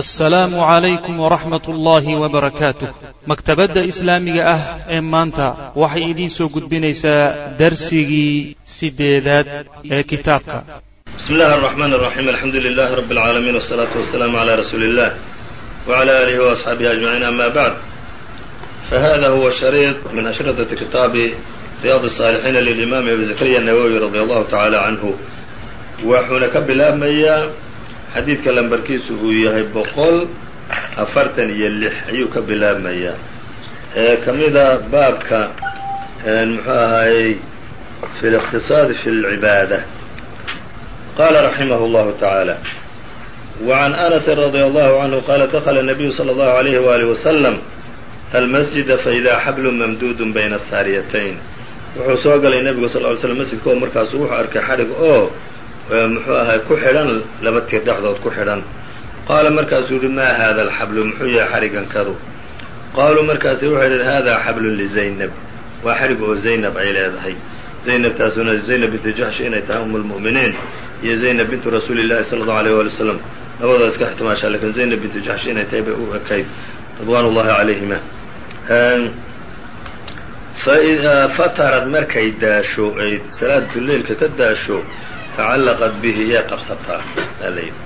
assalaamu calaykum waraxmat ullaahi wabarakaatuh maktabadda islaamiga ah ee maanta waxay idiin soo gudbinaysaa darsigii sideedaad ee kitaabka. Bismi illaahi araxmaan araxiim alxamdu lilaahi rabbi alcaalamiin wasalaatu wasalaamu calaa rasuuli illah wacalaa aalihi waasxaabihi ajmaciin ama bacd fahada huwa shariid min ashradati kitaabi riyaad asaalixiina lilimaam abi zakariya nawowi radi allahu tacaala canhu waxuuna ka bilaabmayaa xadiidka lambarkiisu uu yahay boqol afartan iyo lix ayuu ka bilaabmayaa ee ka mida baabka muxuu ahaayey fi اliqtisaadi fi اlcibaada qala raximah اllahu tacaala وعn أنس رضي الله عنه qال dخل النبي صلى الله عليه وآله وسلم المسجد فإdا xبل ممdود بين الsاaryتين wuxuu soo galay nebigu صل ل sلم masjidka oo markaasu wuxuu arkay xadhig oo muxuu ahay ku xidhan laba tiir dhexdood ku xidhan. Qaala markaasuu yihi maa haada alxablu muxuu yahay xarigankadu. Qaaluu markaasu wuxuu yidhi haadaa xablun lizaynab waa xarig oo zaynab ay leedahay. Zaynabtaasuna zaynab bintu jaxsh inay tahay um lmu'miniin iyo zaynab bintu rasuuli llahi sala allahu aleyh waali wasalam labadooda iska ixtimaashaa lakiin zaynab bintu jaxsh inay tahay bay u ekayd ridwaan ullahi calayhima fa idaa fatarad markay daasho ay salaatulleilka ka daasho tacallaqat bihi yay qabsataa aa la yidhi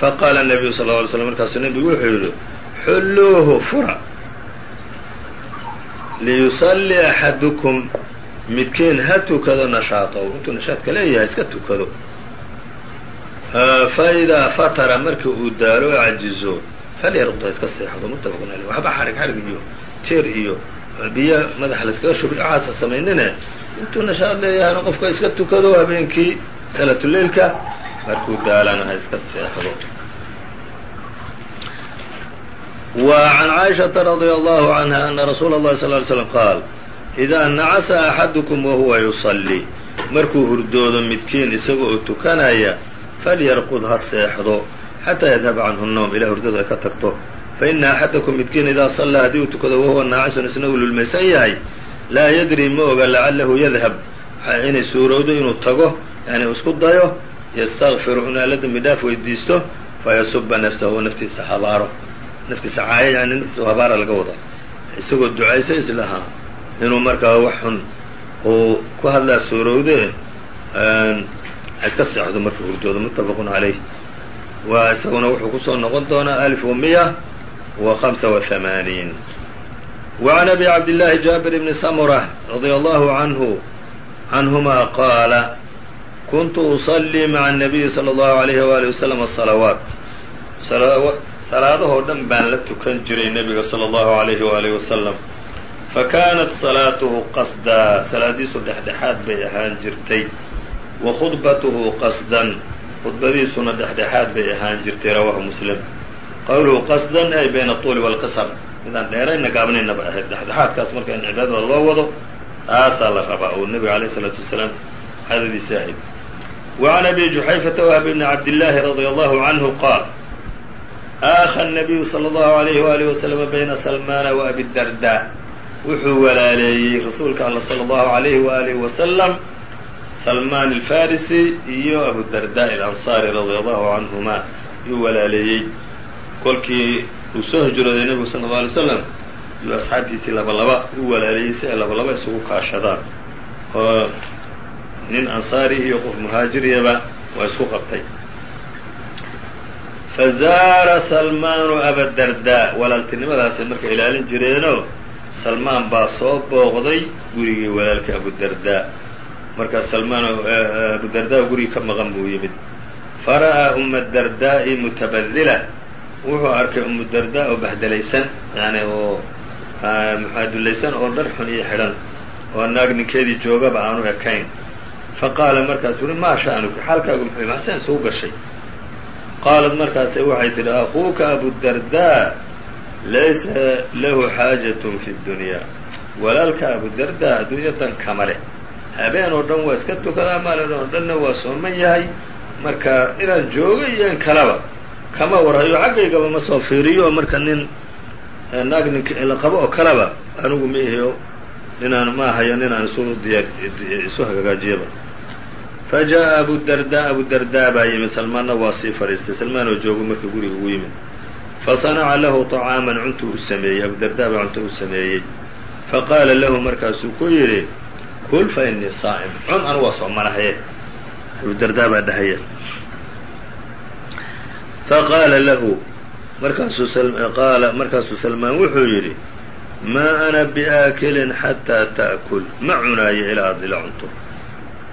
faqaala nabiyu sal lla alay slam markaasuu nebigu wuxuu yidhi xulluuhu fura. Liyusalli axadukum midkiin ha tukado nashaatow intuu nashaadka leeyahay iska tukado. Fa idaa fatara markii uu daalo o cajizo falyarqda iska seexdo muttafaqun aleyh waxba xadhig xadhig iyo teer iyo biyo madaxa layskaga shubi caasa samaynine intuu nashaad leeyahayna qofka iska tukado habeenkii salaatuleilka markuu daalana ha iska seexdo wa can caaishaةa radia allahu canha ana rasuula اllahi sal ly slm qaal idaa nacasa axadukum wahuwa yusallii markuu hurdoodo midkiin isaga oo tukanaya falyarqud ha seexdo xataa yadhaba canhu الnowm ilaa hurdadu ay ka tagto faina axadakum midkiin idaa sallaa haddii uu tukado wahuwa naacisun isna uu lulmaysan yahay laa yadri ma oga lacalahu yadhab inay suurowdo inuu tago yani isku dayo ystakfiru inuu alla dembi dhaaf weydiisto fayasuba nafsahu naftiisa habaaro. Naftiisa caayo yani naftiisa habaara laga wada. Isagoo ducayso islahaa inuu markaa wax xun uu ku hadlaa suurowde iska seexdo markuu hurdoodo muttafaqun calayh. Waa isaguna wuxuu ku soo noqon doonaa alif wa miya wa hamsa wa hamaaniin wa can abi cabdillaahi jaabir bni samura radia allahu canhu canhumaa qaala kuntu usallii maca الnabiyi salى اllahu alayhi waali wasalam asalawaat salaadahoo dhan baan la tukan jiray nebiga salى اllahu alayhi waalihi wasalam fakaanat salaatuhu qasdaa salaadiisu dhexdhexaad bay ahaan jirtay wa khudbatuhu qasdan khudbadiisuna dhexdhexaad bay ahaan jirtay rawaahu muslim qowluhu qasdan ay bayna aطuuli wاlqasr midaan dheerayna gaabnaynaba ahayd dhexdhexaadkaas marka in cibaadada loo wado taasaa la rabaa uu nebiga alayh الsalaatu wasalaam caadadiisa ahayd wa can abi juxayfata wahb bni cabdillaahi radia allahu canhu qaal aakha الnabiyu salى اllahu alayhi waalih waslm bayna salmaana wa abi darda wuxuu walaaleeyey rasuulka alla salى اllahu alayhi waalihi wasalam salmaan alfarisi iyo abudarda alansaari radia allahu canhuma yuu walaaleeyey kolkii uu soo hijrooday nebigu sala اlه alay slam yuu asxaabtiisii laba laba u walaaleeyey si ay laba laba isugu kaashadaan. Oo nin ansaari iyo qof muhaajiriyaba waa isku qabtay. Fazaara salmaanu abadarda walaaltinimadaasay marka ilaalin jireenoo salmaan baa soo booqday gurigii walaalka abudarda markaas salmaan abudarda gurigii ka maqan buu yimid. Fara'aa uma dardaa'i mutabadila wuxuu arkay umu darda oo bahdelaysan yani oo muxaadulaysan oo dhar xun iyo xidhan oo naag ninkeedii joogaba aanu ekayn. Faqaala markaasuu uhi maa sha'nuka xaalkaagu muxuu maxseen isugu gashay. Qaalat markaase waxay tidhi akuuka abudardaa laysa lahu xaajatun fi ddunyaa walaalka abudardaa adduunyadan kama leh. Habeen oo dhan waa iska tukadaa maalin oo dhanna waa sooman yahay. Marka inaan joogo iyo in kalaba kama warhayo xaggaygaba ma soo fiiriyo marka nin naag nin la qabo oo kaleba anigu ma ihiyo inaan ma ahayo ninaan isu diyaar isu hagaajiyaba. Fajaءa abudardaa abudardaa baa yimid salmaanna waa sii fadhiistay salmaan oo joogo markii guriga ugu yimid. Fasanaca lahu طacaaman cuntu u sameeyey. Abudardaa baa cunto u sameeyey. Faqaala lahu markaasuu ku yidhi kul fa inii saa'im. Cun anu waa soomanahaye abudardaa baa dhahaya faqaala lahu markaasuuqaala markaasuu salmaan wuxuu yidhi maa ana biaakilin xataa ta'kul ma cunaayo ilaa aad ila cunto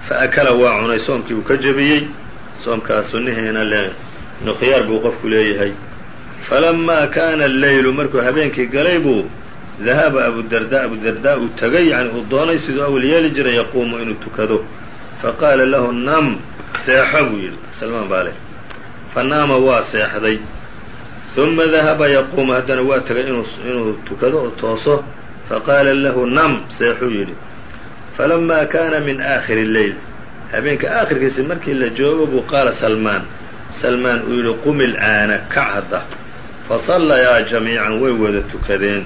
faakala waa cunay soomkii uu ka jebiyey soomkaas sunnihiina le nukhyaar buu qofku leeyahay falamaa kaana alleylu markuu habeenkii galay buu dahaba abudardaa abudardaa uu tegay yani uu doonay siduu awal yeeli jiray yaquumu inuu tukado faqaala lahu nam seexo buu yidhi salmaan baa leh fanaama waa seexday uma dahaba yaquumu haddana waa tegay inuu tukado oo tooso faqaala lahu nam seexuu yidhi falamaa kaana min aakhiri leyl. Habeenka aakhirkiisi markii la joogo buu qaala salmaan salmaan uu yidhi qum ilcaana kac hadda. Fasallayaa jamiican way wada tukadeen.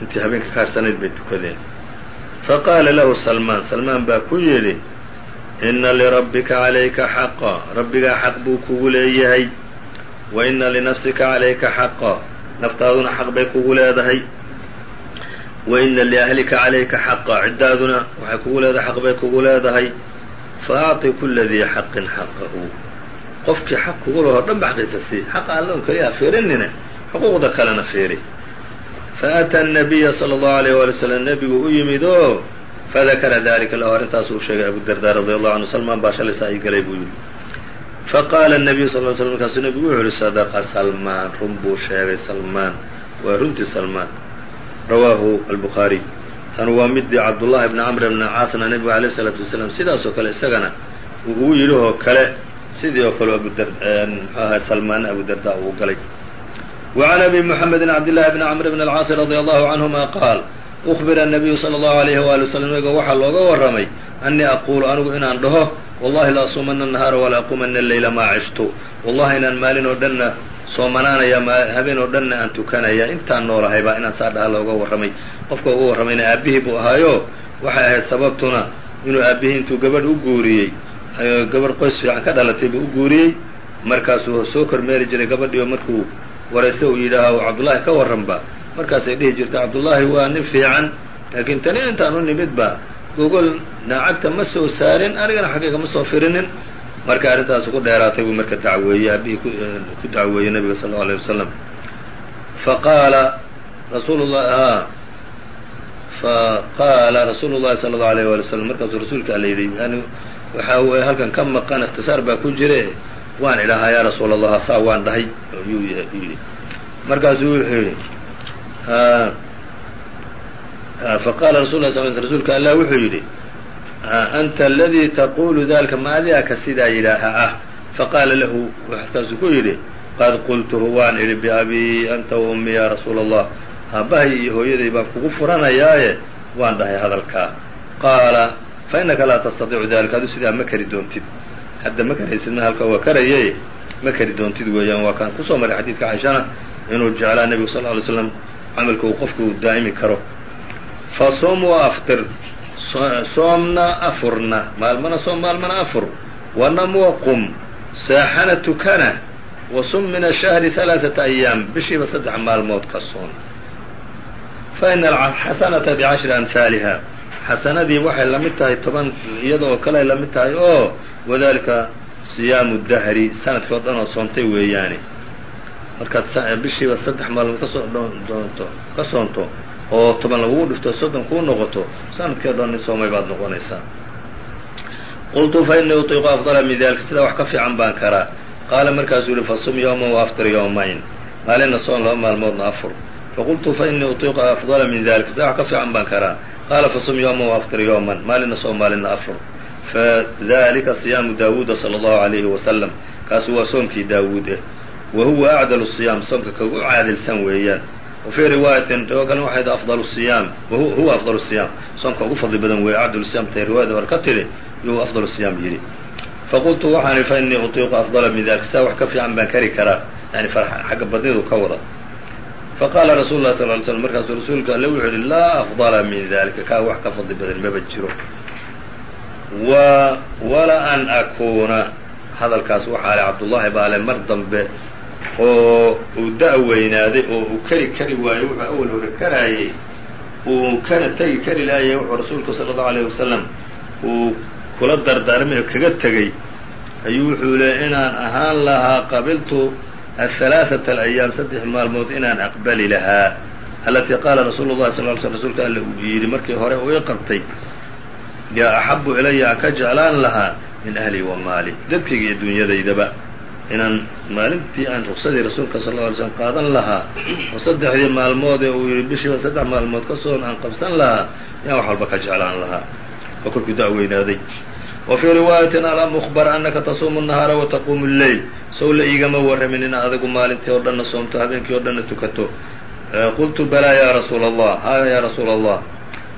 Intii habeenka ka harsanayd bay tukadeen. Faqaala lahu salmaan salmaan baa ku yidhi inna lirabbika calayka xaqa rabbigaa xaq buu kugu leeyahay wa inna linafsika calayka xaqa naftaaduna xaq bay kugu leedahay wa inna liahlika calayka xaqa ciddaaduna waxay kugu leedahay xaq bay kugu leedahay fa acطi kula dii xaqin xaqahu qofkii xaq kugu lahoo dhan ba xaqiisa sii xaqa allon keliya fiirinina xuquuqda kalena fiiri faأtى النabiya slى الlaه عalيه wali slm nebigu u yimid oo fadakara dalika lahu arrintaas uu sheegay abudardaa radi allahu anhu salmaan baa shalay saa ii galay buu yidhi faqaala nabiyu sal l sl markaasuu nebigu wuxu uhi sadaqa salmaan run buu sheegay salmaan waa runtii salmaan rawaahu albukhaariy tan waa midii cabdullahi bni camr bni caasna nebigu alayh isalaatu wasalaam sidaasoo kale isagana uu ugu yidhihoo kale sidii oo kale abudar muxuu ahay salmaanna abudardaa uu galay wacan abi moxamedin cabdillahi bni camr bn alcaasi radi allahu canhuma qaal ukhbira annabiyu sala allahu alayhi waali wasalam nabigoo waxaa looga warramay annii aquulu anigu inaan dhaho wallahi la asuumanna annahaara walaa aquumanna leyla maa cishtu wallahi inaan maalin oo dhanna soomanaanaya habeen oo dhanna aan tukanaya intaan noolahay baa inaan saa dhaha looga warramay qofka uga warramayna aabbihii buu ahaayo waxay ahayd sababtuna inuu aabbihii intuu gabadh u guuriyey gabadh qoys fiican ka dhalatay buu u guuriyey markaasuu soo kormeeri jiray gabadhiio markuu warayse uu yidhaaha cabdullaahi ka warranba markaasay dhihi jirta cabdullaahi waa nin fiican laakiin tani intaan u nimidba gogol naacagta ma soo saarin anigana xaqiiqa ma soo firinin. Marka arrintaas ku dheeraatay buu marka dacweeyey aabihii ku dacweeyey nabiga sal allau alay wasalam faqaala rasuulu la faqaala rasuulu llahi sala allau alayh wali wasalam markaasuu rasuulka alla yidhi yani waxaa weeye halkan ka maqan ikhtisaar baa ku jire waan idhahaa yaa rasuul allah saa waan dhahay. Yuu yidhi. Markaasuu wuxuu yidhi faqaala rasul la sl rasuulka allah wuxuu yidhi anta aladii taqulu dalika ma adiaka sidaa yidhaaha ah? Faqaala lahu markaasuu ku yidhi qad qultuhu waan idhi biabii anta wa ummi ya rasuula allah aabbahay iyo hooyaday baan kugu furanayaaye waan dhahay hadalkaa qaala fa innaka laa tastadiicu dalika adu sidaa ma kari doontid. Hadda ma karaysidna halka waa karaye ma kari doontid weeyaan. Waa kaan ku soo maray xadiidka cayshana inuu jeclaa nebigu sal ly slam camalka uu qofku daa'imi karo. Fa soom wa aftir soomna afurna maalmana soom maalmana afur. Wanam waqum saaxana tukana wasum min ashahri halaaثata ayaam bishiiba saddex maalmood ka soon. Fa ina alxasanata bicashri amhaaliha xasanadii waxay la mid tahay toban iyada oo kale ay la tahay oo wadalika siyaamu dahri sannadkii o dhan oo soontay weeyaane markaad bishiiba saddex maalmood ka soo doonto ka soonto oo toban lagugu dhifto soddon kuu noqoto sannadkii o dhan nin soomay baad noqonaysaa. qultu fa innii utiiqu afdala min dalika sidaa wax ka fiican baan karaa. qaala markaasuu yihi fasum yowman waaftir yowmayn maalinna soon laba maalmoodna afur. faqultu fa innii utiiqu afdala min dalika sidaa wax ka fiican baan karaa. qaala fasum yowman waaftir yowman maalinna soom maalinna afur. fadalika siyaamu daawuuda sala allahu alayhi wasalam kaasu waa soomkii daawuud eh wa huwa acdalu siyaam soomka kagu caadilsan weeyaan wa fii riwaayatin riwaa kale waxayd afdalu siyaam huwa afdalu siyaam soomka ugu fadli badan weeye acdalu siyam tay riwaayada hore ka tidhi yuu afdalu siyaam yidhi faqultu waxaan ihi fa utiiqu afdala min dalika saa wax ka fiican baan kari karaa yani xagga badnidu ka wada faqaala rasuulu lah sal ly slm markaasuu rasuulka alle wuxuu yihi laa afdala min dalika kaa wax ka fadli badan maba jiro wa wala an akuuna hadalkaas waxaa le cabdullaahi baa le mar dambe oo uu da- weynaaday oo uu keri kari waayo wuxuu awal hore karaayey uu kana tegi kari laayay wuxuu rasuulku sala allahu alayh wasalam uu kula dardaarmay oo kaga tegey ayuu wuxuu leeyay inaan ahaan lahaa qabiltu ahalaaثata alayaam saddex maalmood inaan aqbali lahaa. Alatii qaala rasuulu llahi sal l sl rsulka alle uu yidhi markii hore uu ii qabtay yaa axabu ilaya aan ka jeclaan lahaa min ahli wa maali dadkayga iyo dunyadaydaba inaan maalintii aan ruksadii rasuulka sal lla alay slm qaadan lahaa oo saddexdii maalmood ee uu yidhi bishiiba saddex maalmood ka soon aan qabsan lahaa yaan wax walba ka jeclaan lahaa. Oo kolkuu da-weynaaday wa fii riwaayatin alam ukhbar annaka tasuumu nahaara wa taquumu lleyl. Sow la iigama warramin in adigu maalintii oo dhanna soomto habeenkii oo dhanna tukato. Qultu balaa yaa rasuula allah haya yaa rasuula allah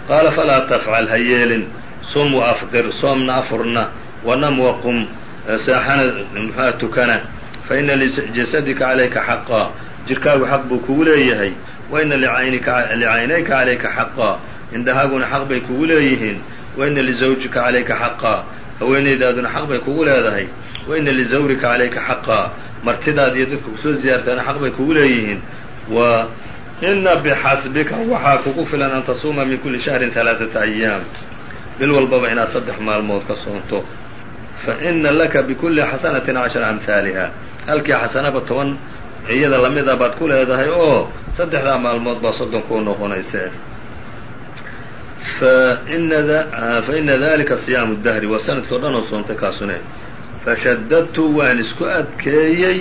qaala falaa tafcal ha yeelin. Sum wa afdir soomna afurna wanam waqum seexana muxua tukana fa ina lijasadika calayka xaqaa jirkaagu xaq buu kugu leeyahay wa ina licaynayka calayka xaqaa indhahaaguna xaq bay kugu leeyihiin wa ina lizawjika calayka xaqaa haweenaydaaduna xaq bay kugu leedahay wa ina lizawrika calayka xaqaa martidaad iyo dadka ku soo ziyaartaana xaq bay kugu leeyihiin wa ina bixasbika waxaa kugu filan an tasuuma min kuli shahrin alaaثata ayaam bil walbaba inaad saddex maalmood ka soonto fa ina laka bikulli xasanatin cashara amhaaliha halkii xasanaba toban iyada lamida baad ku leedahay oo saddexdaa maalmood baa soddon kuu noqonayse fa ina dalika siyaamu dahri waa sannadkii o dhan oo soontay kaasune fashadadtu waan isku adkeeyey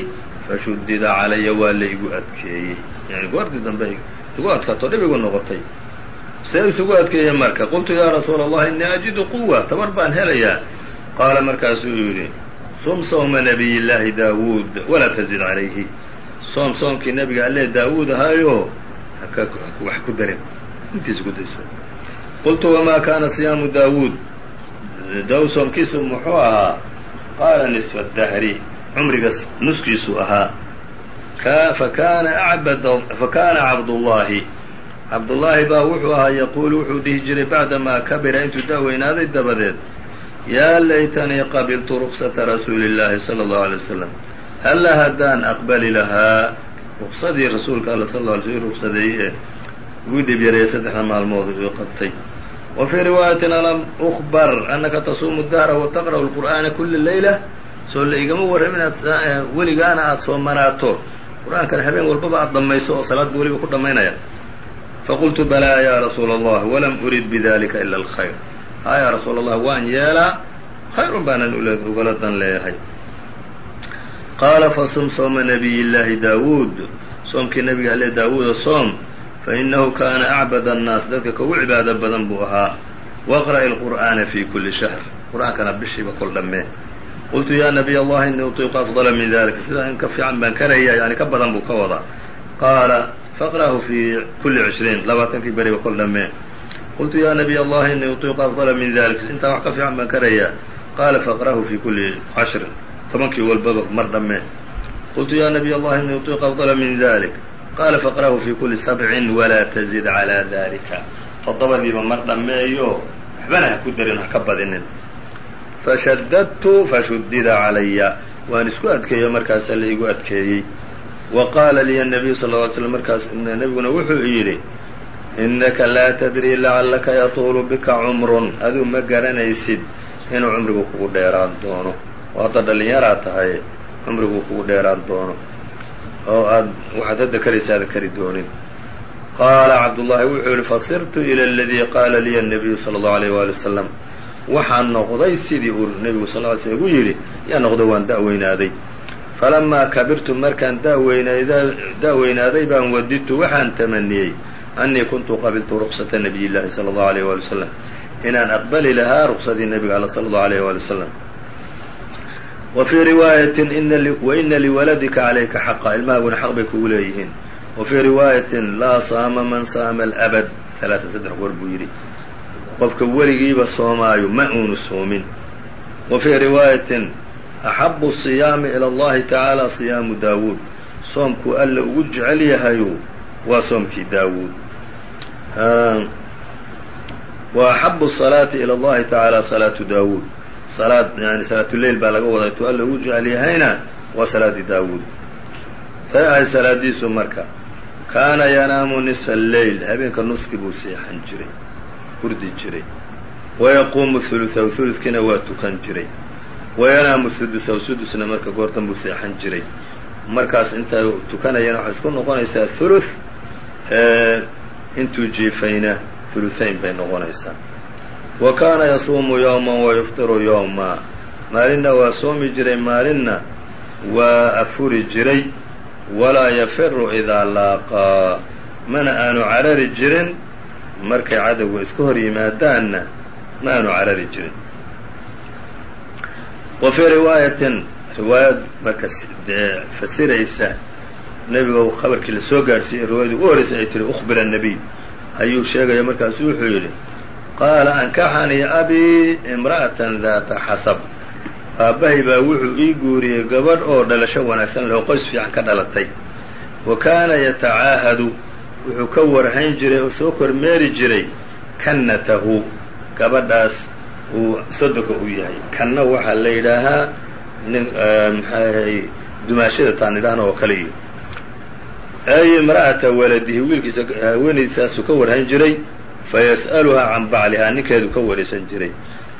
fashudida calaya waa la igu adkeeyey yani goortii dambe igu adkaato dhib igu noqotay see isugu adkeeyey marka qultu yaa rasuula allah innii ajidu quwa tabar baan helayaa qaala markaasuu yidhi sum sawma nabiy llaahi daawuud walaa tazid calayhi soom soomkii nabiga alle daawuud ahaayo wax ku darin intiisa ku dayso qultu wamaa kaana siyaamu daawuud daawuud soomkiisu muxuu ahaa qaala nisfa dahri cumriga nuskiisu ahaa fakana cabdullaahi cabdullaahi baa wuxuu ahaa yaquulu wuxuu dhihi jiray bacdamaa kabira intuu da-weynaaday dabadeed yaa laytanii qabiltu ruksata rasuuli llaahi sala allahu alay wasalam halla haddaan aqbali lahaa ruksadii rasuulka alla sal lla alay sl ruksadeeyey ee ugu dhib yareeyay saddexda maalmood uu qabtay. Wa fii riwaayatin alam ukbar annaka tasuumu dahra wa taqra'u lqur'aana kula leyla soo la igama warram inaad weligaana aada soomanaato qur'aankana habeen walbaba aada dhammayso oo salaadba weliba ku dhammaynaya. Faqultu balaa yaa rasuula allah walam urid bidalika ila alkhayr haa yaa rasuula allah waan yeelaa khayrun baanan ugala dan leeyahay. Qaala fasum sooma nabiy llaahi daawuud. Soomkii nabiga alle daawuuda soom. Fainahu kaana acbad annaas dadka kaugu cibaado badan buu ahaa. Waqra'i lqur'aana fi kuli shahr. Qur'aankana bishiiba kol dhammee qultu yaa nabiy allah inii utiiqu afdala min dalik sidaa in ka fiican baan karaya yani ka badan buu ka wadaa. Qaala faqra'hu fi kuli cishriin labaatankii beriba kol dhammee qultu yaa nabiy allah inii utiiqu afdala min dalik intaa wax ka fiican baan karayaa qaala faqra'hu fi kuli cashrin tobankii walbaba mar dhammee qultu yaa nabiy allah inii utiiqu afdala min dalik qaala faqra'hu fi kuli sabcin walaa tazid calaa dalika toddobadiiba mar dhammeeyo waxbana ha ku darin ha ka badinin fashadadtu fashudida calaya waan isku adkeeyo markaasa la igu adkeeyey wa qaala liya nabiyu sal ly slm markaas nebiguna innaka laa tadrii lacallaka yatuulu bika cumrun aduu ma garanaysid inuu cumrigu kugu dheeraan doono oo hadda dhallinyaraa tahay cumrigu kugu dheeraan doono oo aad waxaad hadda kari doonin qaala cabdullaahi wuxuu yihi fasirtu ila aladii qaala liya nabiyu sala allahu alayh waali wasalam waxaan noqday sidii uu nebigu sal ly slm igu yidhi yaa noqday waan da-weynaaday falamaa kabirtu markaan da-weynaaday baan wadidtu waxaan tamaniyey annii kuntu qabiltu ruqsata nabiy llaahi sala allahu alayh waali wasalam inaan aqbali lahaa ruqsadii nebiga alla sala allahu alayh waali wasalam wa fii riwaayatin waina liwaladika calayka xaqa ilmahaaguna xaq bay kugu leeyihiin wa fii riwaayatin laa saama man saama alabad talaatan saddex goor buu yidhi qofka weligiiba soomaayo ma uunu soomin wa fii riwaayatin axabu siyaami ila allahi tacaala siyaamu daawuud soomkuu alla ugu jecel yahayu waa soomkii daawuud wa axabu الصalaati ilى اllahi taعaalى salaatu daawuud salaad yani salaatuleyl baa laga wadaa tu alla ugu jecel yahayna waa salaadi daawuud say ahay salaadiisu marka kaana yanaamu nisfa alleyl habeenka nuski buu seexan jiray hurdi jiray wayaquumu hulusahu huludkiina waa tukan jiray wayanaamu sudusahu sudusna marka goortan buu seexan jiray markaas inta tukanayana waxay isku noqonaysaa huluth intuu jiifayna huluhayn bay noqonaysaa. Wa kaana yasuumu yowman wa yuftiru yowma maalinna waa soomi jiray maalinna waa afuri jiray. Walaa yafiru idaa laaqaa mana aanu carari jirin. Markay cadowga iska hor yimaadaanna ma aanu carari jirin. Wa fii riwaayatin riwaayad marka fasiraysa nebiga khabarkii la soo gaadhsiiyey riwaayadii ugu horreysay ay tihi ukhbira الnabiy ayuu sheegaya markaasu wuxuu yidhi qaala ankaxanii abii imra'atan daata xasab. Aabbahay baa wuxuu ii guuriyey gabadh oo dhalasho wanaagsan leh oo qoys fiican ka dhalatay. Wa kaana yatacaahadu wuxuu ka warhayn jiray oo soo kormeeri jiray kannatahu. Gabadhaas uu sodoga u yahay. Kanna waxaa la yidhaahaa nin maxaahay dumaashada taan idhaahna oo iyo ay imra'ata waladihi wiilkiisa haweenaysaasuu ka warhayn jiray fayas'aluhaa can baclihaa ninkeedu ka waraysan jiray.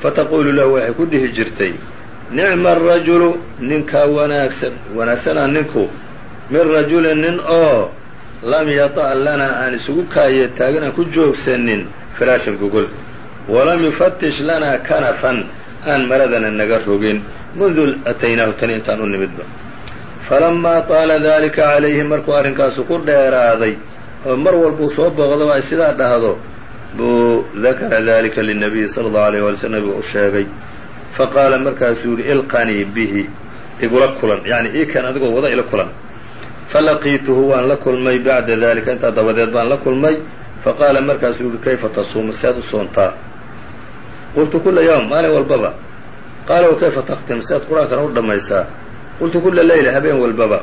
fataquulu lahu waxay ku dhihi jirtay nicma arajulu ninkaa wanaagsan wanaagsanaa ninku min rajulin nin oo lam yata' lanaa aan isugu kaaye taagin aan ku joogsanin firaashan gogol. walam yufatish lanaa kanafan aan maradana naga rogin. mundu ataynaahu tani intaan u nimidba falamaa taala daalika calayhi markuu arrinkaasu ku dheeraaday oo mar walbuu soo booqdo ay sidaa dhahdo buu dakara dalika linabiyi sala allahu alayh wala slm nabiga u sheegay faqaala markaasuu yidhi ilqanii bihi igula kulan yacni ii kan adigoo wada ila kulan falaqiituhu waan la kulmay bacda dalika intaa dabadeed baan la kulmay faqaala markaasuu yihi kayfa tasuumu sead u soontaa qultu kula yawm maalin walbaba qaala wa kayfa takhtim sead qur'aankana u dhammaysaa qultu kula leyla habeen walbaba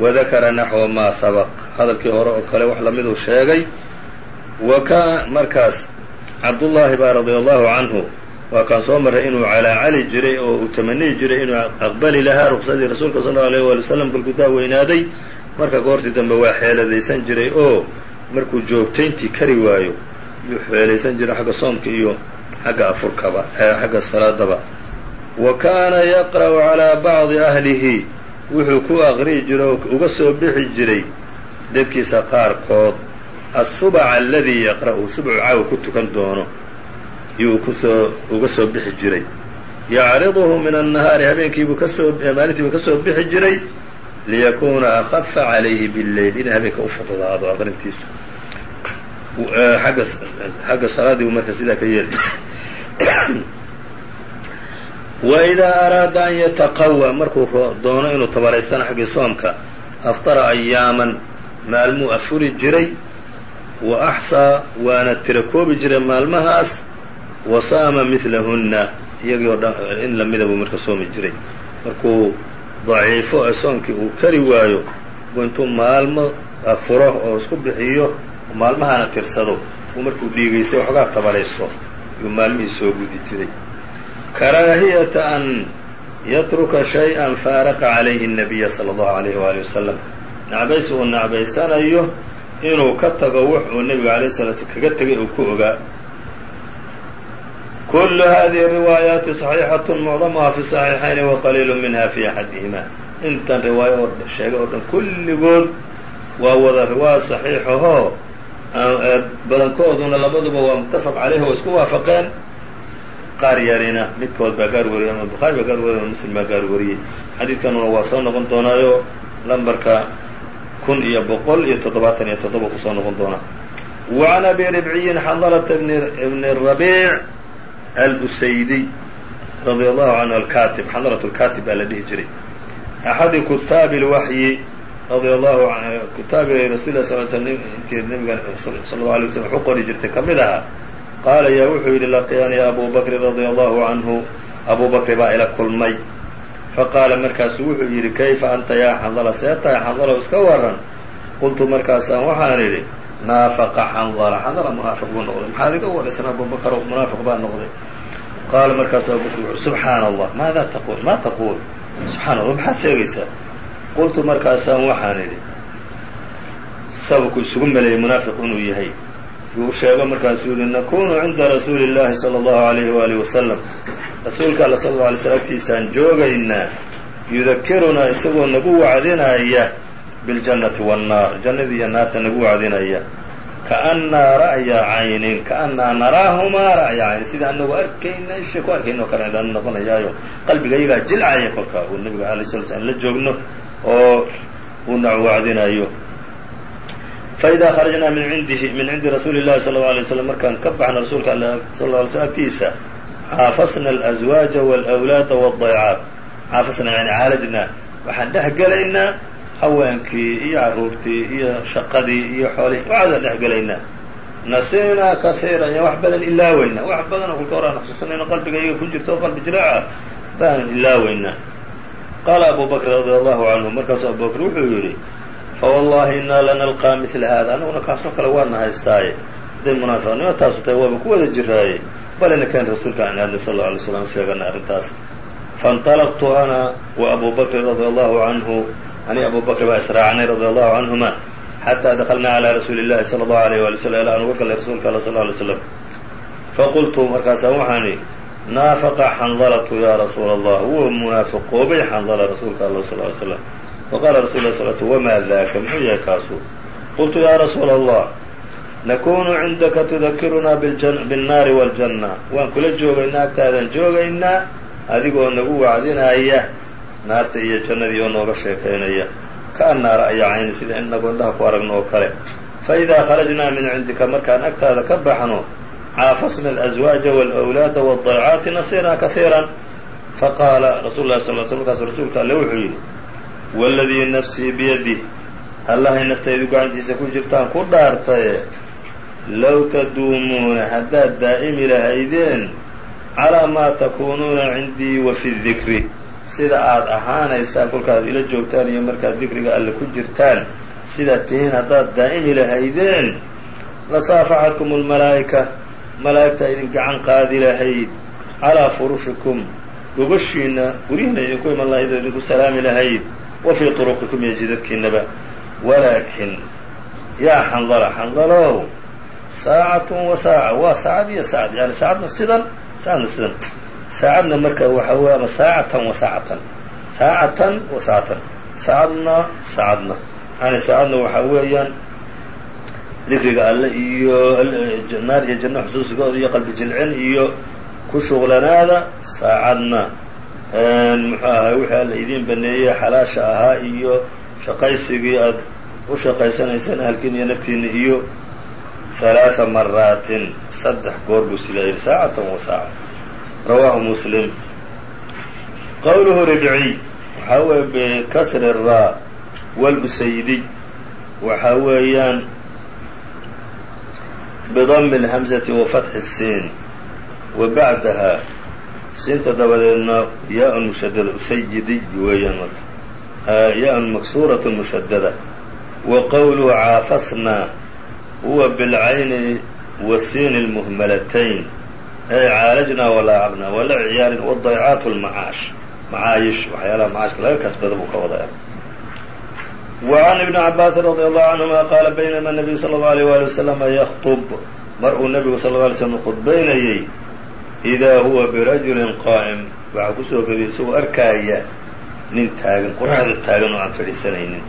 wadakara naxwa maa sabaq. Hadalkii hore oo kale wax lamiduu sheegay wa ka markaas cabdullaahi baa radia allahu canhu waa kaan soo marray inuu calaacali jiray oo uu tamaniyi jiray inuu aqbali lahaa ruqsadii rasuulka sal allau alayh waali wasalam kolkuu daa weynaaday. Marka goortii dambe waa xeeladaysan jiray oo markuu joogtayntii kari waayo yuu xeelaysan jiray xagga soomka iyo xagga afurkaba xagga salaadaba wa kaana yaqra'u calaa bacdi ahlihi wuxuu ku aqri'i jiray oo uga soo bixi jiray dadkiisa qaarkood assubaca aladii yaqra'u subcu caawa ku tukan doono yuu ku soo uga soo bixi jiray. Yacriduhu min annahaari habeenkiibuu ka soo maalintiibuu ka soo bixi jiray liyakuuna akafa calayhi billeyl inay habeenka u fududaado aqrintiisu agga xagga salaadii buu marka sidaa ka yeeli waidaa araada an yataqawa markuu doono inuu tabaraystana xaggii soomka aftara ayaaman maalmuu afuri jiray wa axsaa waana tira koobi jiray maalmahaas wa saama midlahunna iyagii oo dhan in lamida buu marka soomi jiray markuu daciifo ee soomkii uu kari waayo buu intuu maalmo afuro oo isku bixiyo maalmahana tirsado buu markuu dhiigaystay waxoogaa tabaraysto yuu maalmihii soo gudi jiray karaahiyata an yatruka shay-an faaraqa calayhi الnabiya salى اllahu alayh waali wasalam nacbays uu nacbaysanayo inuu ka tago wux uu nebiga alayh salatu kaga tegay uu ku ogaa kul hadihi riwaayaati صaxiixaة mucdamuha fi صaxiixayni waqaliilu minha fi axadihima intan riwaayo oo sheegay oo dhan kulligood waa wada riwaaya صaxiixahoo badankooduna labaduba waa mutafaq caleyh oo isku waafaqeen qaar yarina midkood baa gaar wariyay ama bukhaari baa gaar wariyay ama muslim baa gaar wariyey. Xadiidkanuna waa soo noqon doonaayo lambarka kun iyo boqol iyo toddobaatan iyo toddoba ku soo noqon doonaa. Wa can abi ribciyin xandalata bni rabiic albusaydiy radia allahu canhu alkatib xandalat lkatib baa la dhihi jiray. Axadi kutaabi lwaxyi radia allahu kitaabi rasul lah sal sl intii nabiga sala allau alay waslam waxu qori jirtay ka mid ahaa qaala yaa wuxuu yidhi laqiyanii abu bakrin radia allahu canhu abu bakri baa ila kulmay. Faqaala markaasu wuxuu yidhi kayfa anta yaa xandala see tahay xandalow iska waran qultu markaasaan waxaan idhi naafaqa xandala xandala munaafiq buu noqday. Maxaad iga waraysan abubakar oo munaafiq baa noqday. Qaala markaasu abubakr wuxu subxaana allah maada taquul ma taquul? Subxaana allah maxaad sheegaysaa? Qultu markaasaan waxaan idhi sababku isugu meleeyey munaafiq inuu yahay yuu sheego markaasuu yihi nakunu cinda rasuuli اllahi salى اllahu alayhi waalihi wasalam rasuulka alla sal lla alay sl agtiisaan joogaynaa yudakirunaa isagoo nagu wacdinaya biاljannati waannaar jannadii iyo naarta nagu wacdinaya kaannaa ra'ya caynin kaannaa naraahumaa ra'ya caynin sida anagu arkayna isha ku arkayna oo kale dhan noqonayaayo qalbiga iyagaa jilcaya kolka uu nabiga alay sala slam la joogno oo uu nac wacdinayo faidaa kharajnaa min cindihi min cindi rasuuli llahi sala allau alay slam markaan ka baxna rasuulka alla sal lla alay agtiisa xaafasna alazwaaja waalawlaada waaldaycaat xaafasna yani caalajnaa waxaan dhex gelaynaa haweenkii iyo carruurtii iyo shaqadii iyo xoolihii waxaasaan dhex gelaynaa nasiinaa kasiiran iyo wax badan ilaaweynaa wax badan oo kulka horaan xusuusanayno qalbiga ku jirta oo qalbi jiraaca baanan ilaaweynaa qaala abu bakr radia allahu canhu markaasuu abu bakr wuxuu yidhi fawallahi inaa lanalqaa midla hada anaguna kaasoo kale waana haystaaye haday munaafiqnimo taasu tahay waaba ku wada jiraaye balina kaan rasuulka aan aadna sal alay slam sheegana arrintaas fainطalaqtu ana wa abu bakrin radia allahu canhu ani abu bakr baa israacnay radi allahu canhuma xataa dakhalnaa calaa rasuuli اllahi sala allahu alayh wali slm ilaa aan uga galnay rasuulka alla sal alay slam faqultu markaasaan waxaani naafaqa xandalatu yaa rasuula allah wuu munaafiqoobay xandala rasuulka alla sal lay slam faqala rasul lah sal sl wma daka muxuu yahay kaasu qultu ya rasuula allah nakunu cindaka tudakirunaa biاnnaari wاljanna waan kula joogaynaa agtaadaan joogaynaa adigoo nagu wacdinaya naarta iyo jannadii oo nooga sheekaynaya kaannaa ra'ya cayni sida inagoo indhaha ku aragno oo kale faidaa kharajnaa min cindika markaan agtaada ka baxno caafasna alأزwaaja wاlأwlaada wالضaycaati nasiiraa kaiiran faqaala rasul lah sal sl markaasu rasuulka alle wuxuu yidhi wاladii nafsii biyadih allahay naftaydu gacantiisa ku jirtaan ku dhaartaye low taduumuuna haddaad daa'imi lahaydeen calaa maa takuunuuna cindii wa fi dikri sida aad ahaanaysaan kolkaad ila joogtaan iyo markaad dikriga alle ku jirtaan sidaad tihiin haddaad daa'imi lahaydeen lasaafaxatkum almalaa'ika malaa'igtaa idin gacan qaadi lahayd calaa furushikum gogoshiinna guryihiina idinku iman lahayd oo idinku salaami lahayd wa fii turuqikum iyo jidadkiinaba walaakin yaa xandala xandalow saacatun wa saaca waa saacad iyo saacad yani saacadna sidan saacadna sidan saacadna marka waxaa wey ama saacatan wa saacatan saacatan wa saacatan saacadna saacadna yani saacadna waxaa weeyaan dikriga alle iyo naar iyo janno xusuusigooda iyo qalbi jilcin iyo ku shuqlanaada saacadna muxuu ahay wixii alla idiin baneeyey xalaasha ahaa iyo shaqaysigii aad u shaqaysanayseen ahalkiina iyo naftiina iyo ثaلaaثa maraatin saddex goor buu sidaa yidhi saacatan wa saaca rawaahu muslim qowluhu ribciy waxaa weeye bikasri الraa wاlbusaydiy waxaa weeyaan bidami الhamزati wa fatxi الsiin wa bacdaha siinta dabadeedna yaa mushadada usayidiy weeyaan marka yaa maksuuraة mushadada wa qowluhu caafasna huwa bilcayni wasiini اlmuhmalatayn ay caalajnaa walaacabnaa wala ciyaarin wadaycaat lmacaash macaayish waxyaalaha macaashka laga kasbada buu ka wadaa وعn iبn cabaasin radي allahu canهuma qaala baynama الnabiyu salى اlه alيه wali waslama yakطb mar uu nebigu sal ه alay slm khudbaynayey idaa huwa birajulin qaa'im waxaa ku soo gediy isagoo arkaaya nin taagan qoraxda taagan oo aan fadhiisanaynin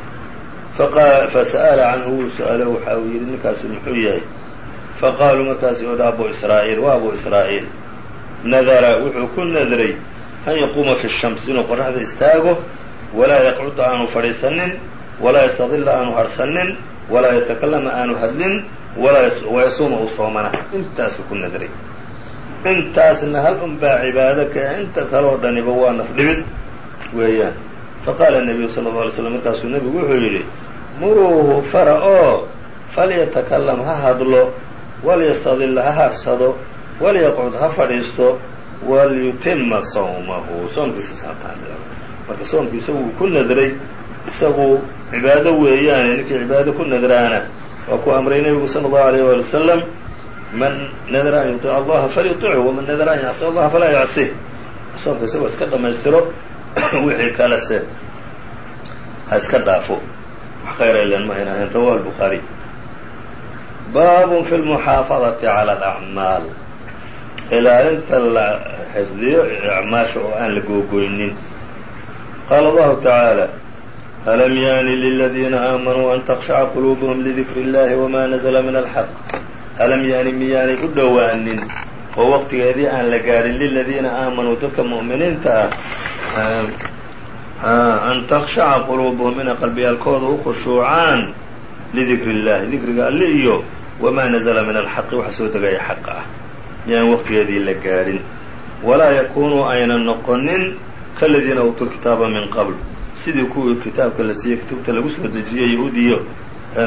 fasa'ala canhu wuu su'aalo waxa uu yidhi ninkaasu muxuu yahay faqaaluu markaasi odha abu israa'iil waa abu israa'iil nadara wuxuu ku nadray an yaquuma fi shams inuu qoraxda istaago walaa yaqcuda aanu fadhiisanin walaa yastadila aanu harsanin walaa yatakallama aanu hadlin wayasuuma uu soomana intaasuu ku nadray intaasna hal un baa cibaado ka inta kaloo dhaniba waa nafdhibid weeyaan. Faqaala nebiyu sal alla alay slam markaasuu nebigu wuxuu yidhi muruuhu fara oo falyatakalam ha hadlo walyastadil ha harsado walyaqcud ha fadhiisto walyutima sawmahu. Soomkiisa marka soomku isagu ku nadray isagu cibaado weeyaane ninkii cibaado ku nadraana waa ku amray nebigu sala allahu alayh wali wasalam man nadra an yuiica allaha falyutichu waman nadra an yacsi allaha falaa yacsih soonka isagoo iska dhamaystiro wixii kalese ha iska dhaafo wax khayra ilan ma ayna ahayn rawahu lbukhaariy baabun fi lmuxaafadati cala alacmaal ilaalinta la xifdiyo acmaasha oo aan la googoynin qaala allahu tacaala alam yaani liladiina aamanuu an takshaca quluubuhum lidikri اllahi wama nazla min alxaq alam yaani miyaanay u dhowaanin oo waqtigeedii aan la gaadhin liladiina aamanuu dadka mu'miniinta ah an takshaca quluubuhum inay qalbiyaalkooda u khushuucaan lidikri اllahi dikriga alle iyo wamaa nazla min alxaqi waxa soo degaya xaqa ah. Miyaan waqtigeedii la gaadhin walaa yakunuu ayna noqonin kaladiina uutuu lkitaaba min qabl. Sidii kuwii kitaabka la siiyey kutubta lagu soo dejiyey yahuudiyo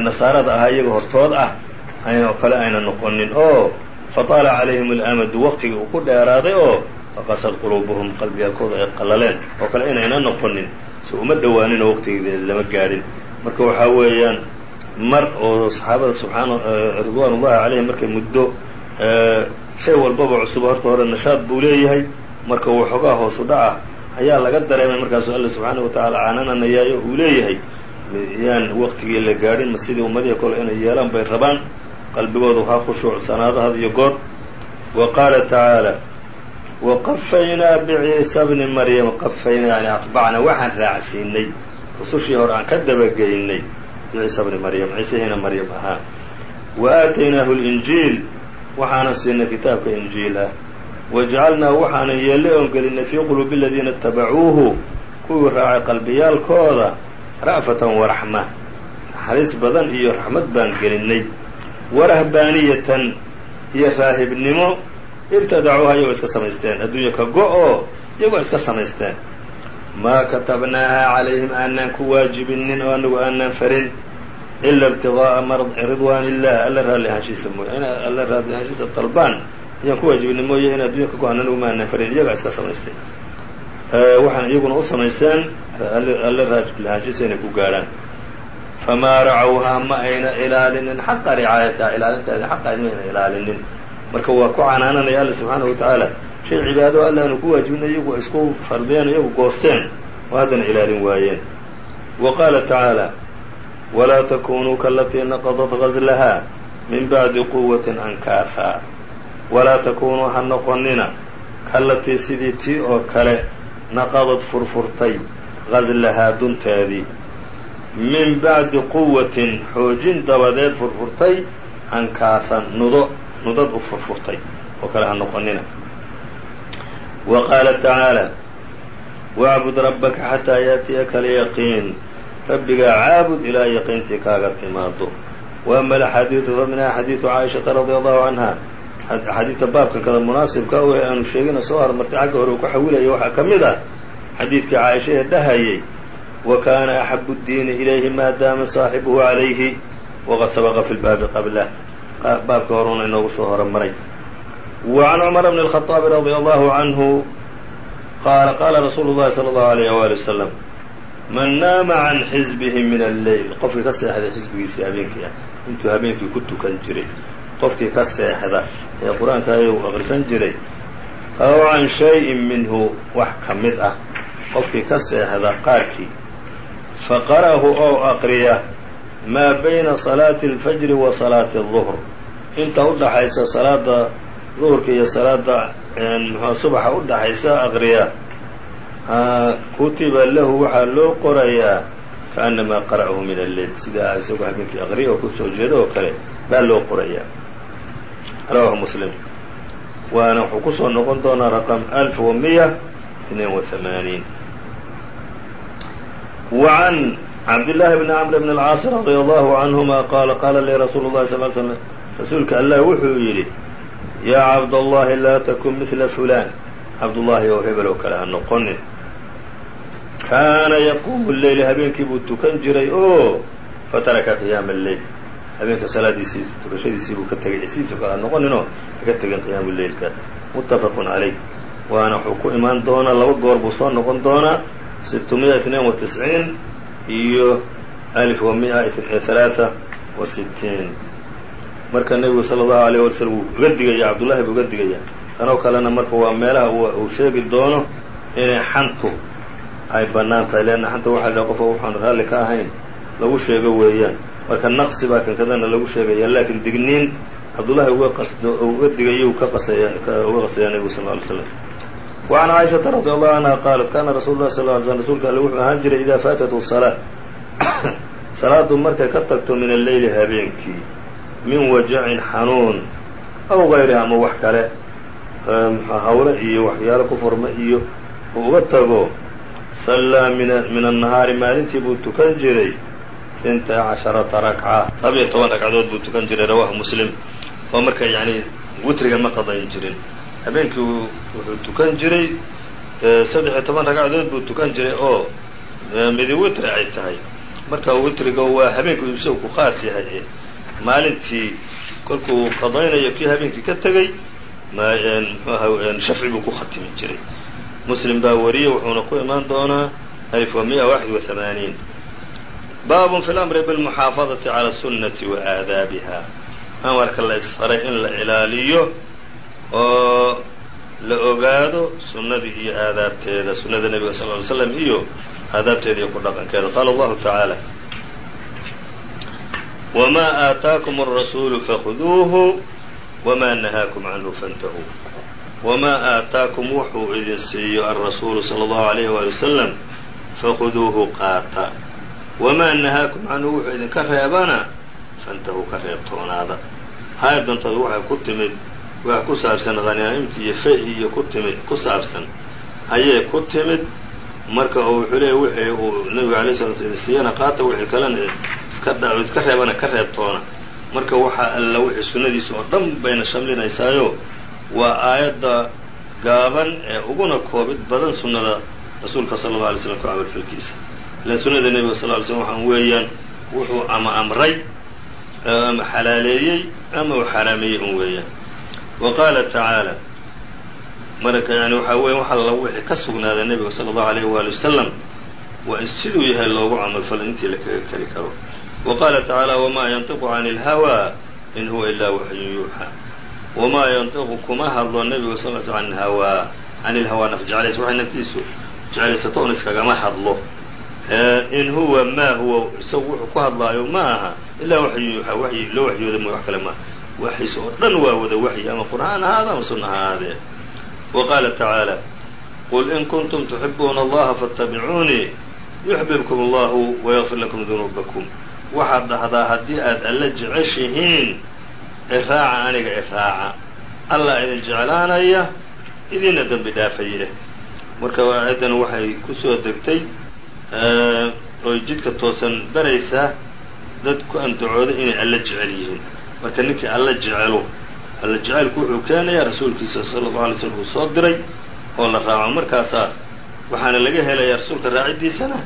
nasaarada ahaa iyaga hortood ah aynoo kale ayna noqonin oo fataala calayhim alamadu waqtigii uu ku dheeraaday oo faqasad quluubuhum qalbiyaalkooda ay qallaleen oo kale inayna noqonin si uma dhowaanin oo waqtigeeda lama gaadhin. Marka waxaa weeyaan mar oo saxaabada subxaana ridwaan ullahi calayhim markay muddo shay walbaba cusub horta hore nashaad buu leeyahay. Marka waxoogaa hoosu dhaca ayaa laga dareemay markaasuu alla subxaana watacaala caanananayaayo uu leeyahay. Yaan waqtigii la gaadhin ma sidii ummadihi kole inay yeelaan bay rabaan qalbigoodu ha khushuucsanaado had iyo goor. Wa qaala tacaala waqafaynaa biciisa bni maryam qafaynaa yani atbacna waxaan raacsiinay rusushii hore aan ka dabageynay biciisa bni maryam ciisihiina maryam ahaa wa aataynaahu linjiil waxaanan siinay kitaabka injiil ah. Wajacalnaa waxaanan yeellay oon gelinay fii quluubi aladiina itabacuuhu kuwii raacay qalbiyaalkooda ra'fatan waraxma naxariis badan iyo raxmad baan gelinay warahbaaniyatan iyo raahibnimo ibtadacuuha iyagoo iska samaysteen adduunya ka go-oo iyagoo iska samaysteen. Maa katabnaaha calayhim aanaan ku waajibinin oo anagu aanaan farin ila ibtigaaa ridwaan illah alla raalli ahaanshiisa mooye in alla raalli ahaanshiisa dalbaan ayaan ku waajibinay mooye in addunya ka go-an anagu maanaan farin iyagaa iska samaystay waxaan iyaguna u samaysteen alla raalli ahaanshiisa inay ku gaadhaan famaa racawhaa ma ayna ilaalinin xaqa ricaayataha ilaalinteeda xaqaad ma ayna ilaalinin marka waa ku canaananaya alla subxaana wa tacaala shay cibaado alla aanu ku waajibinay iyagu isku fardiyeen iyagu goosteen oo haddana ilaalin waayeen wa qaala tacaala walaa takunuu kaalatii naqadat gazlaha min bacdi quwatin ankaahaa walaa takunuu ha noqonina kallatii sidii tii oo kale naqadad furfurtay gazlahaa dunteedii min bacdi quwatin xoojin dabadeed furfurtay ankaahan nudo nudad u furfurtay oo kale ha noqonina. Wa qaala tacaala wacbud rabbaka xataa yaatiyaka alyaqiin. Rabbigaa caabud ilaa yaqiintii kaaga timaado wa ama alaxaadiidu fa minhaa xadiidu caaishata radia allahu canha axaadiidta baabkan kada munaasibka u aanu sheegina soo hormartay xagga hore uu ku xawilayo waxaa ka mid ah xadiidkii caaisha ee dhahayay wa kaana axabu اdiini ilayhi maa daama saaxibuhu calayhi waqad sabaqa fi lbaabi qablah baabka horuna inoogu soo horomaray wa can cumar bni الkhaطaabi radia allahu canhu qaala qaala rasuulu llahi salى اllahu alayh wali wasalam man naama can xisbihi min alleyl qofkii ka seexday xisbigiisii habeenkii ah intuu habeenkii ku tukan jiray qofkii ka seexda ee qur-aanka ayuu aqrisan jiray aw can shay-in minhu wax ka mid ah qofkii ka seexda qaarkii faqara'ahu oo aqriya maa bayna salaati اlfajri wa salaati الظuhr inta u dhaxaysa salaada duhurka iyo salaada mxua subaxa u dhaxaysa aqriya kutiba lahu waxaa loo qorayaa kaأnamaa qara'ahu min alleyl sidaa isagoo habeenkii aqriya oo kusoo jeedo oo kale baa loo qorayaa rawahu muslim waana wuxuu kusoo noqon doonaa raqم ألف ومiة اثنين وثمانين وعن cabdاللahi بن cمر بن الcاaص رضي الله عنهma qاla qاla lii رasuul الlahi صل ل sلم rasuulka allah wuxuu yidhi yaa cabdاللahi laa tkun mثla fulan cabdullahi oo hebel oo kale ha noqonin kaana yaquumu الleyl habeenkii buu tukan jiray oo fataraka qiyaama الleyl habeenka salaadiisii tukashadiisii buu ka tegay isiisu kale ha noqoninoo ka tegin qiyaamu leylka muttafaqun calayh waana wuxuu ku imaan doonaa laba goor buu soo noqon doonaa itnain wa tisciin iyo mia halaaa wa sitiin marka nebigu allahu alayh wala slm wuu uga digaya cabdullahi buu uga digaya tanoo kalena marka waa meelaha uu sheegi doono inay xantu ay bannaan tahay. Leanna xanta waxaa la qofka waxaan raalli ka ahayn lagu sheego weeyaan. Marka naqsi baa kankadana lagu sheegaya laakiin digniin cabdullahi uga qasdo uga digayuu ka qasaya qasayaa nebigu sal ly slam وعn caaishaةa radي allahu canha qaalat kana rasuul lah sal ly slm rsulka alle wuxuu ahaan jiray idaa faatathu salaa salaadu markay ka tagto min alleyli habeenkii min wajacin xanuun aw gayriha ama wax kale hawle iyo waxyaalo ku furma iyo uu uga tago sallaa min annahaari maalintii buu tukan jiray inta casharata rakca labiyo toban ragcadood buu tukan jiray rawahu muslim oo marka yani witriga ma qadayn jirin habeenkii wuxuu tukan jiray saddex-iyo toban ragcadood buu tukan jiray oo midi witri ay tahay. Marka witriga waa habeenku isagu ku khaas yahay maalintii kolkuu qadaynayo kii habeenkii ka tegey mxuaha shafci buu ku khatimi jiray. Muslim baa wariyey wuxuuna ku imaan doonaa alif wa miya waxid wa hamaaniin baabun fi lamri bilmuxaafadati cala sunnati wa aadaabiha. Amarka la isfaray in la ilaaliyo oo la ogaado sunnadii iyo aadaabteeda sunnada nebiga sal ly slam iyo aadaabteeda iyo ku dhaqankeeda. Qaala allahu tacaala wamaa aataakum alrasuulu fakhuduuhu wamaa nahaakum canhu fantahuu wamaa aataakum wuxuu idin siiyo alrasuulu sala allahu alayhi waali wasalam fakhuduuhu qaata. Wamaa nahaakum canhu wuxuu idinka reebana fantahuu ka reebtoonaada. Haaya dantadu waxay ku timid wax ku saabsan khanaa'imti iyo fe-i iyo ku timid ku saabsan. Ayay ku timid marka oo wuxuu leeya wixii uu nebigu alay sla sl siiyana qaata wixii kalena iska dha iska reebana ka reebtoona marka waxaa alla wixii sunnadiisa oo dhan bayna shamlinaysaayo waa aayadda gaaban ee uguna koobid badan sunnada rasuulka sala alla alay slam ku camalfalkiisa. Ilan sunnada nebiga sal ly slm waxaan weeyaan wuxuu ama amray ama xalaaleeyey ama uu xaraameeyey un weeyaan wa qaala tacaala marka yani waxaa weya wax alla wixii ka sugnaaday nebiga sala allahu alayh waali wasalam waa in siduu yahay loogu camalfalo intii la kaga keli karo wa qaala tacaala wamaa yantiqu cani ilhawaa in huwa ilaa waxyun yuuxaa wamaa yantiqu kuma hadlo nebigu sal l sl an hawaa can ilhawaa naf jeclays waxay naftiisu jeclaysato un iskagama hadlo in huwa maa huwa isagu wuxuu ku hadlaayo ma aha ilaa waxyi loo waxyooda mooy wax kale maaha waxyiis oo dhan waa wada waxyi ama qur'aan ahaada ama sunna ha ahaadee wa qaala tacaala qul in kuntum tuxibuuna allaha faاtabicuunii yuxbibkum allahu wayغfir lakum dunuubakum. Waxaad dhahdaa haddii aad alla jeceshihiin iraaca aniga iraaca allah idin jeclaanaya idinna dembi dhaafaya marka aayaddan waxay ku soo degtay oy jidka toosan baraysaa dad ku andacooda inay alla jecel yihiin. Marka ninkii alla jecelo alla jecelku wuxuu keenayaa rasuulkiisa sala allau alay slm uu soo diray oo la raaco. Markaasaa waxaana laga helayaa rasuulka raaciddiisana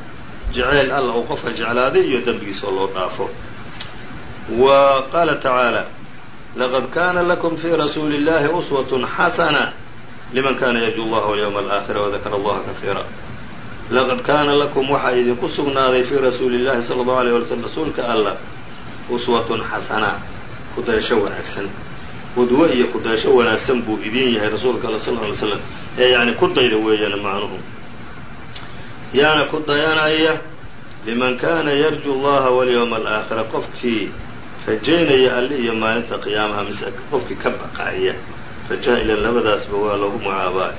jeceyl alla uu qofka jeclaaday iyo dembigiisa oo loo dhaafo. Wa qaala tacaala laqad kaana lakum fii rasuuli اllahi uswatun xasana liman kana yarju اllaha walyawma alaakhira wadakara allaha kafiira laqad kaana lakum waxaa idinku sugnaaday fii rasuuli illahi sala allahu alay wala slm rasuulka alla uswatun xasana kudaasho wanaagsan qudwo iyo kudaasho wanaagsan buu idiin yahay rasuulka alla sal ly slam ee yani ku dayda weeyaan macnuhu yaana ku dayanaya liman kaana yarju allaha walyowma alaakhira qofkii rajaynaya alle iyo maalinta qiyaamaha mise qofkii ka baqaaya rajaa-ilan labadaasba waa lagu mucaabaa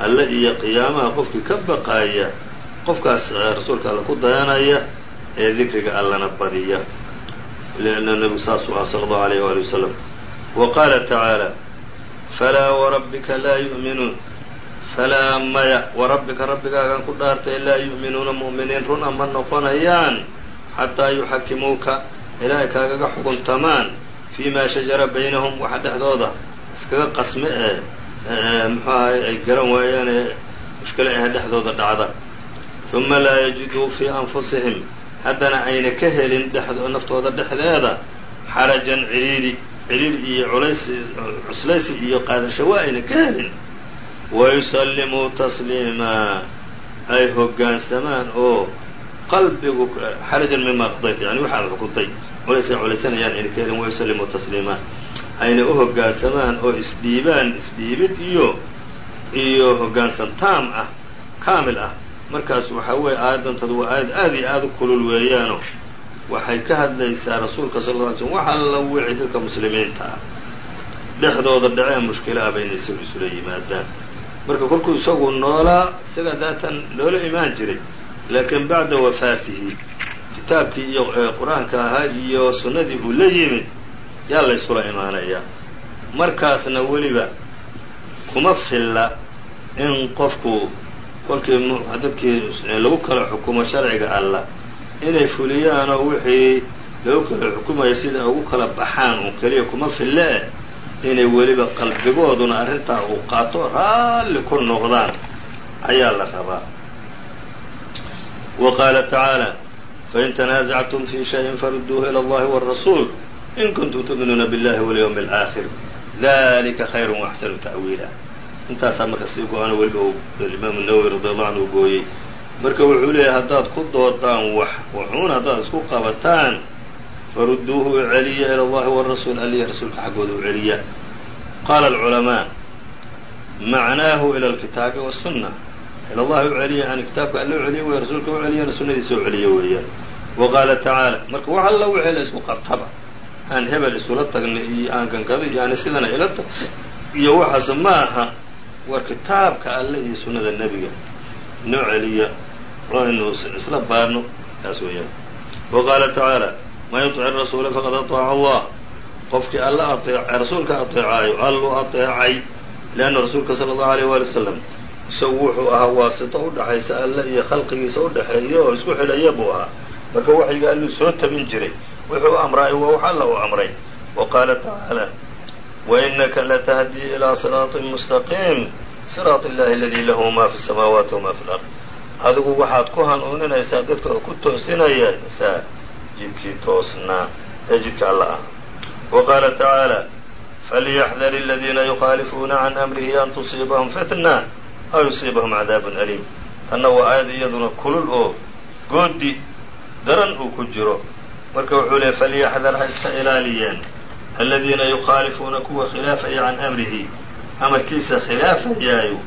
alle iyo qiyaamaha qofkii ka baqaaya qofkaas rasuulka alla ku dayanaya ee dikriga allana badiya leanna nebigu saasuu ah sala allahu alayh waali wasalam wa qaala tacaala falaa warabbika laa yu'minuun. Falaa maya warabbika rabbigaagan ku dhaartay laa yu'minuuna mu'miniin. Run ama noqonayaan xataa yuxakimuuka ilaa ay kaagaga xukuntamaan fii maa shajara baynahum waxa dhexdooda iskaga qasme ee muxuu ay garan waayaan ee mushkilo ah dhexdooda dhacda. Uma laa yajiduu fii anfusihim. Haddana ayna ka helin naftooda dhexdeeda xarajan ciriiri ciriir iyo culays cuslaysi iyo qaadasho waa ayna ka helin. Wayusallimuu tasliimaa ay hoggaansamaan oo qalbigu xarajan mima qadayta yani waxaad xukuntay. Culaysay culaysanayaan ayna ka helin wayusalimu tasliimaa ayna u hoggaansamaan oo isdhiibaan isdhiibid iyo iyo hoggaansan taam ah kaamil ah. Markaas waxaa weeye aayaddantadu waa aayad aad iyo aad u kulul weeyaano. Waxay ka hadlaysaa rasuulka sal lla ly slm wax alla wixii dadka muslimiinta ah. Dhexdooda dhacee mushkila aba inay isagu isula yimaadaan. Marka kolkuu isagu noolaa isaga daatan loola imaan jiray laakiin bacda wafaatihi kitaabkii iyo qur'aanka ahaa iyo sunnadii uu la yimid yaa la yskula imaanayaa markaasna weliba kuma filla in qofku kolkii dadkii lagu kala xukumo sharciga allah inay fuliyaanoo wixii lagu kala xukumaya sida ugu kala baxaan un keliya kuma fille inay weliba qalbigooduna arrintaa uu qaato raalli ku noqdaan ayaa la rabaa. Wa qaala tacaala fain tanaasactum fii shayin farudduuhu ila allahi wاrasuul إن كنتم تؤمنون بالله واليوم الآخر ذلك خير وأحسن تأويلا. intaasaa marka sii go-ano weliba uu imaam nawowi radi allahu anhu gooyey marka wuxuu leeyahay haddaad ku doodaan wax wuxuun haddaad isku qabataan farudduuhu uceliya ila allahi warasuul aliya rasuulka xaggooda u celiya qaala alculamaa macnaahu ila alkitaabi wasunna ila allahi u celiya yani kitaabka alle u celiya wey rasuulka u celiya sunnadiisa u celiya weeyaan wa qaala tacaala marka wax alla wixii la isku qabtaba aan hebel isula tagna iyo aan gankado iyo aan sidana ila tag iyo waxaas ma aha war kitaabka alle iyo sunnada nebiga noo celiya oo aynu isla baarno taas weeyaan wa qaala tacaala man yuطic rasuula faqad aطaaca allah qofkii alla aeec rasuulka aطeecaayo alluu aطeecay leanna rasuulka sala allahu aleyh waali wasalam isagu wuxuu ahaa waasito udhaxaysa alle iyo khalqigiisa udhaxeeya oo isku xidhaya buu ahaa marka waxyiga alluu soo tabin jiray wuxuu amraa waa wax alla uu amray wa qaala tacaala wainaka latahdii ilaa siraaطin mustaqiim siraaط illahi aladii lahu ma fi samaawaati wamaa fi lard adigu waxaad ku hanuuninaysaa dadka oo ku toosinayaysaa jidkii toosnaa ee jidka alla ah wa qaala tacaala falyaxdar aladiina yuqaalifuuna can amrihi an tusiibahum fitna aw yusiibahum cadaabun aliim tanna waa aayad iyaduna kulul oo goodi daran uu ku jiro marka wuxuu leeyay falyaxdar ha iska ilaaliyeen aladiina yukhaalifuuna kuwa khilaafaya can amrihi. Amarkiisa khilaafayaayo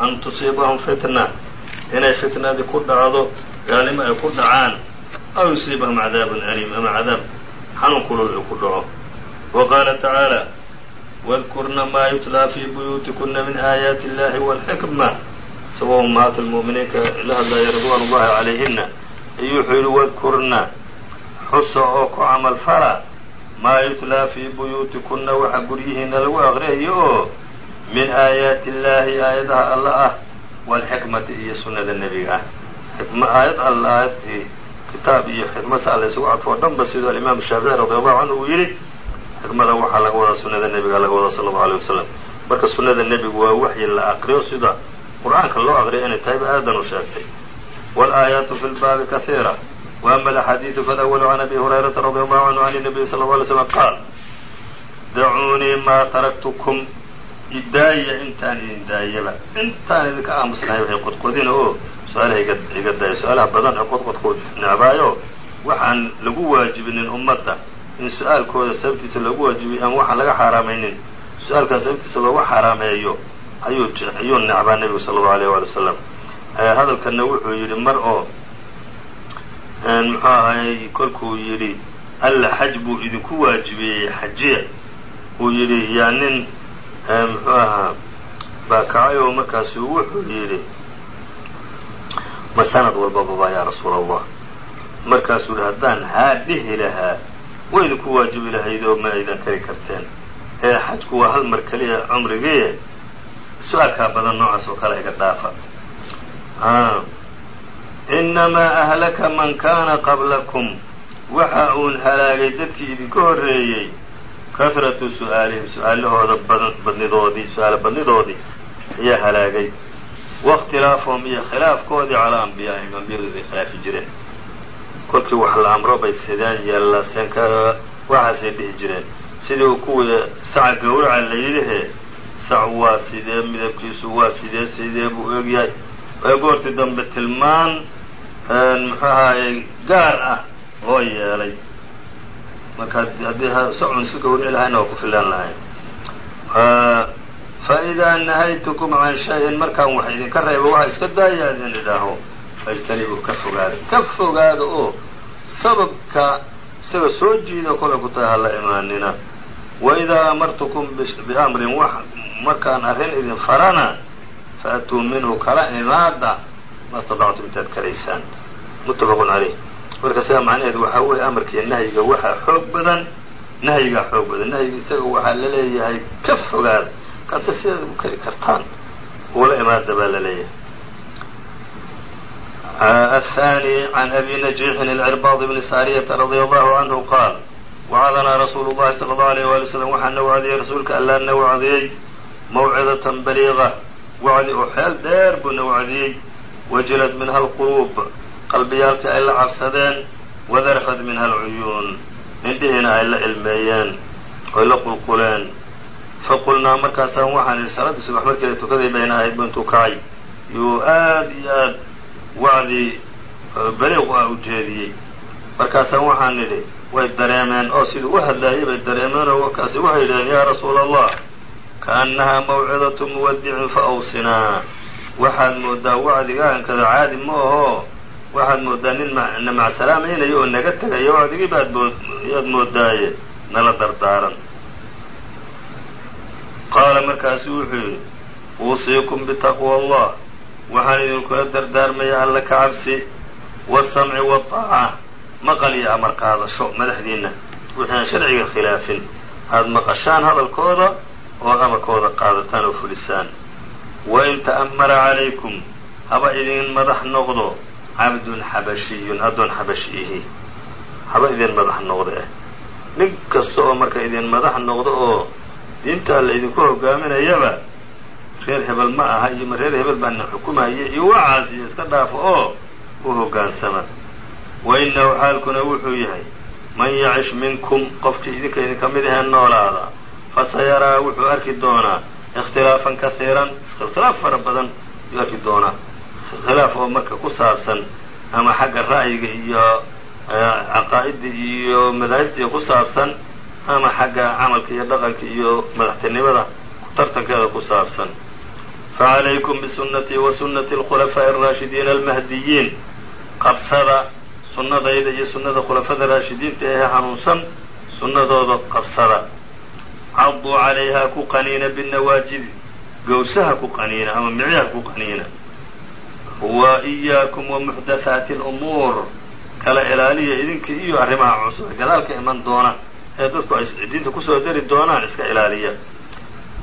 an tusiibahum fitna inay fitnadii ku dhacdo gaalnimo ay ku dhacaan aw yusiibahum cadaabun aliim ama cadaab xanuun kulul uu ku dhaco. Wa qaala tacaala wadkurna maa yutlaa fii buyuutikuna min aayaati illahi wاlxikma isagoo ummahaat lmu'miniinka la hadlaya ridwaan ullahi calayhina ayuu wuxuu yidhi wadkurna xusa oo ku camal fala maa yutlaa fii buyuutikunna waxa guryihiina lagu aqriyayo? Oo min aayaati illaahi aayadaha alla ah waalxikmati iyo sunnada nebiga ah. Aayad alla aayadii kitaab iyo xikma saa la isugu cadfoo dhanba siduu alimaam shaafici radi allahu canhu uu yidhi xikmada waxaa laga wadaa sunnada nebiga laga wadaa sala allau aleyh wasalam marka sunnada nebigu waa waxyi la aqriyo sida qur'aanka loo aqriyo inay tahayba aadan u sheegtay. Waalaayaatu fi lbaabi kahiira ama alaxaadiidu falawalu can abi hurayrata radi allahu canhu can nabiyi sala lla alay slam qaal dacuunii maa taraktukum idaaya intaan idin daayaba intaan idinka aamusnahay waxay qodqodina oo su'aalaha iga daaya su'aalaha badan ee qodqodku necbaayo waxaan lagu waajibinin ummadda in su'aalkooda sababtiisa loogu waajibiyo aan waxaan laga xaaraamaynin su'aalkaas sababtiisa loogu xaaraameeyo ayuu ayuu necbaa nebigu sala allahu aleyh waali wasalam hadalkanna wuxuu yidhi mar oo muxuu ahay kolkuu yidhi alla xaj buu idinku waajibiyey xajiya. Uu yidhi yaa nin muxuu ahaa baa kacay oo markaasu wuxuu yidhi ma sanad walbaba baa yaa rasuula allah markaasuu yihi haddaan haa dhihi lahaa way idinku waajibi lahayd oo ma aydan kari karteen. Ee xajku waa hal mar keliya cumrigiie su'aalkaa badan noocaas oo kale iga dhaafa inamaa ahlaka man kaana qablakum waxa uun halaagay dadkii idinka horreeyey kahratu su'aalihim su'aalahooda badnidoodii su'aalo badnidoodii ayaa halaagay waاkhtilaafuhum iyo khilaafkoodii calaa anbiyaa'ihim ambiyadooda ay khilaafi jireen kolkii wax la amro bay sideen yeellaseen ka waxaasay dhihi jireen sidii kuwii saca gawraca la yidhihee sac waa sidee midabkiisu waa sidee sidee buu egyahay ee goortii dambe tilmaan muxuu ahaayey gaar ah oo yeelay. Marka haddii socon iska gowrici lahayna waa ku filaan lahay faidaa nahaytukum can shay-in markaan wax idinka reebo waxa iska daaya idin idhaaho. Fajtanibu ka fogaada ka fogaada oo sababka isaga soo jiida kolay ku tahay hala imaanina. Waidaa amartukum biamrin wax markaan arrin idin farana faatuu minhu kala imaada ma stadactum intaad karaysaan muttafaqun caleyh marka sidaa macnaheedu waxaa weeye amarkiiyo nahyiga waxaa xoog badan nahyigaa xoog badan nahyiga isaga waxaa laleeyahay ka fogaada kaase sidaad u keli kartaan ula imaada baa laleeyahay الثاني عن أbي نجيح العرباض بن ساryة رضي الله عنه qاaل وعdnaa رsuuل الlahi صلى الله عليه وaلي وسلم waxaa na wacdiyey rasuulka allaa na wacdiyey mawcidaة baliiغة wacdi oo xeel dheer buu na wacdiyey wajilad minha alquluub qalbiyaalkii ay la cabsadeen wadarafad minha alcuyuun indhihiina ay la ilmeeyeen oy la qulquleen. Faqulnaa markaasaan waxaan idhi salaadii subax markeeda tukaday bayna ahayd buntuu kacay yuu aada iyo aada wacdii eh, baliiq ah u jeediyey. Markaasaan waxaan idhi way dareemeen oo siduu u hadlaayay bay dareemeen oo kaasi waxay yidhahdeen yaa rasuula allah kaannahaa mawcidatu muwadicin fa awsinaa waxaad moodaa wacdigaankada caadi ma ahoo waxaad moodaa nin na macsalaamaynaya oo naga tegaya wacdigii baad yaad moodaaye nala dardaaran. Qaala markaasu wuxuu yidhi uusiikum bitaqwa allah. Waxaan idinkula dardaarmaya alla ka cabsi waasamci waaaca maqal iyo amar qaadasho madaxdiinna. Wixii sharciga khilaafin. Aada maqashaan hadalkooda ood amarkooda qaadataan oo fulisaan wain ta'ammara calaykum haba idin madax noqdo cabdun xabashiyun addoon xabashi ihi haba idin madax noqdo eh nin kasta oo marka idin madax noqdo oo diinta alla idinku hogaaminayaba reer hebel ma aha iyo reer hebel baana xukumaya iyo wacaas iyo iska dhaafo oo u hoggaansama wa innahu xaalkuna wuxuu yahay man yacish minkum qofkii idinka idinka mid ahee noolaada fasayaraa wuxuu arki doonaa ikhtilaafan kasiiran ikhtilaaf fara badan yuu arki doonaa khilaaf oo marka ku saabsan ama xagga ra'yiga iyo caqaa'idda iyo madaahibtiiya ku saabsan ama xagga camalka iyo dhaqanka iyo madaxtinimada tartankeeda ku saabsan facalaykum bisunnatii wa sunnati alkhulafaa'i araashidiina almahdiyiin qabsada sunnadayda iyo sunnada khulafada raashidiinta ee hanuunsan sunnadooda qabsada caduu calayhaa ku qaniina binawaajidi gowsaha ku qaniina ama micyaha ku qaniina. Wa iyaakum wa muxdathaati alumuur kala ilaaliya idinka iyo arrimaha cusub. Gadaalka iman doona. Ee dadku ay diinta ku soo dari doonaan iska ilaaliya.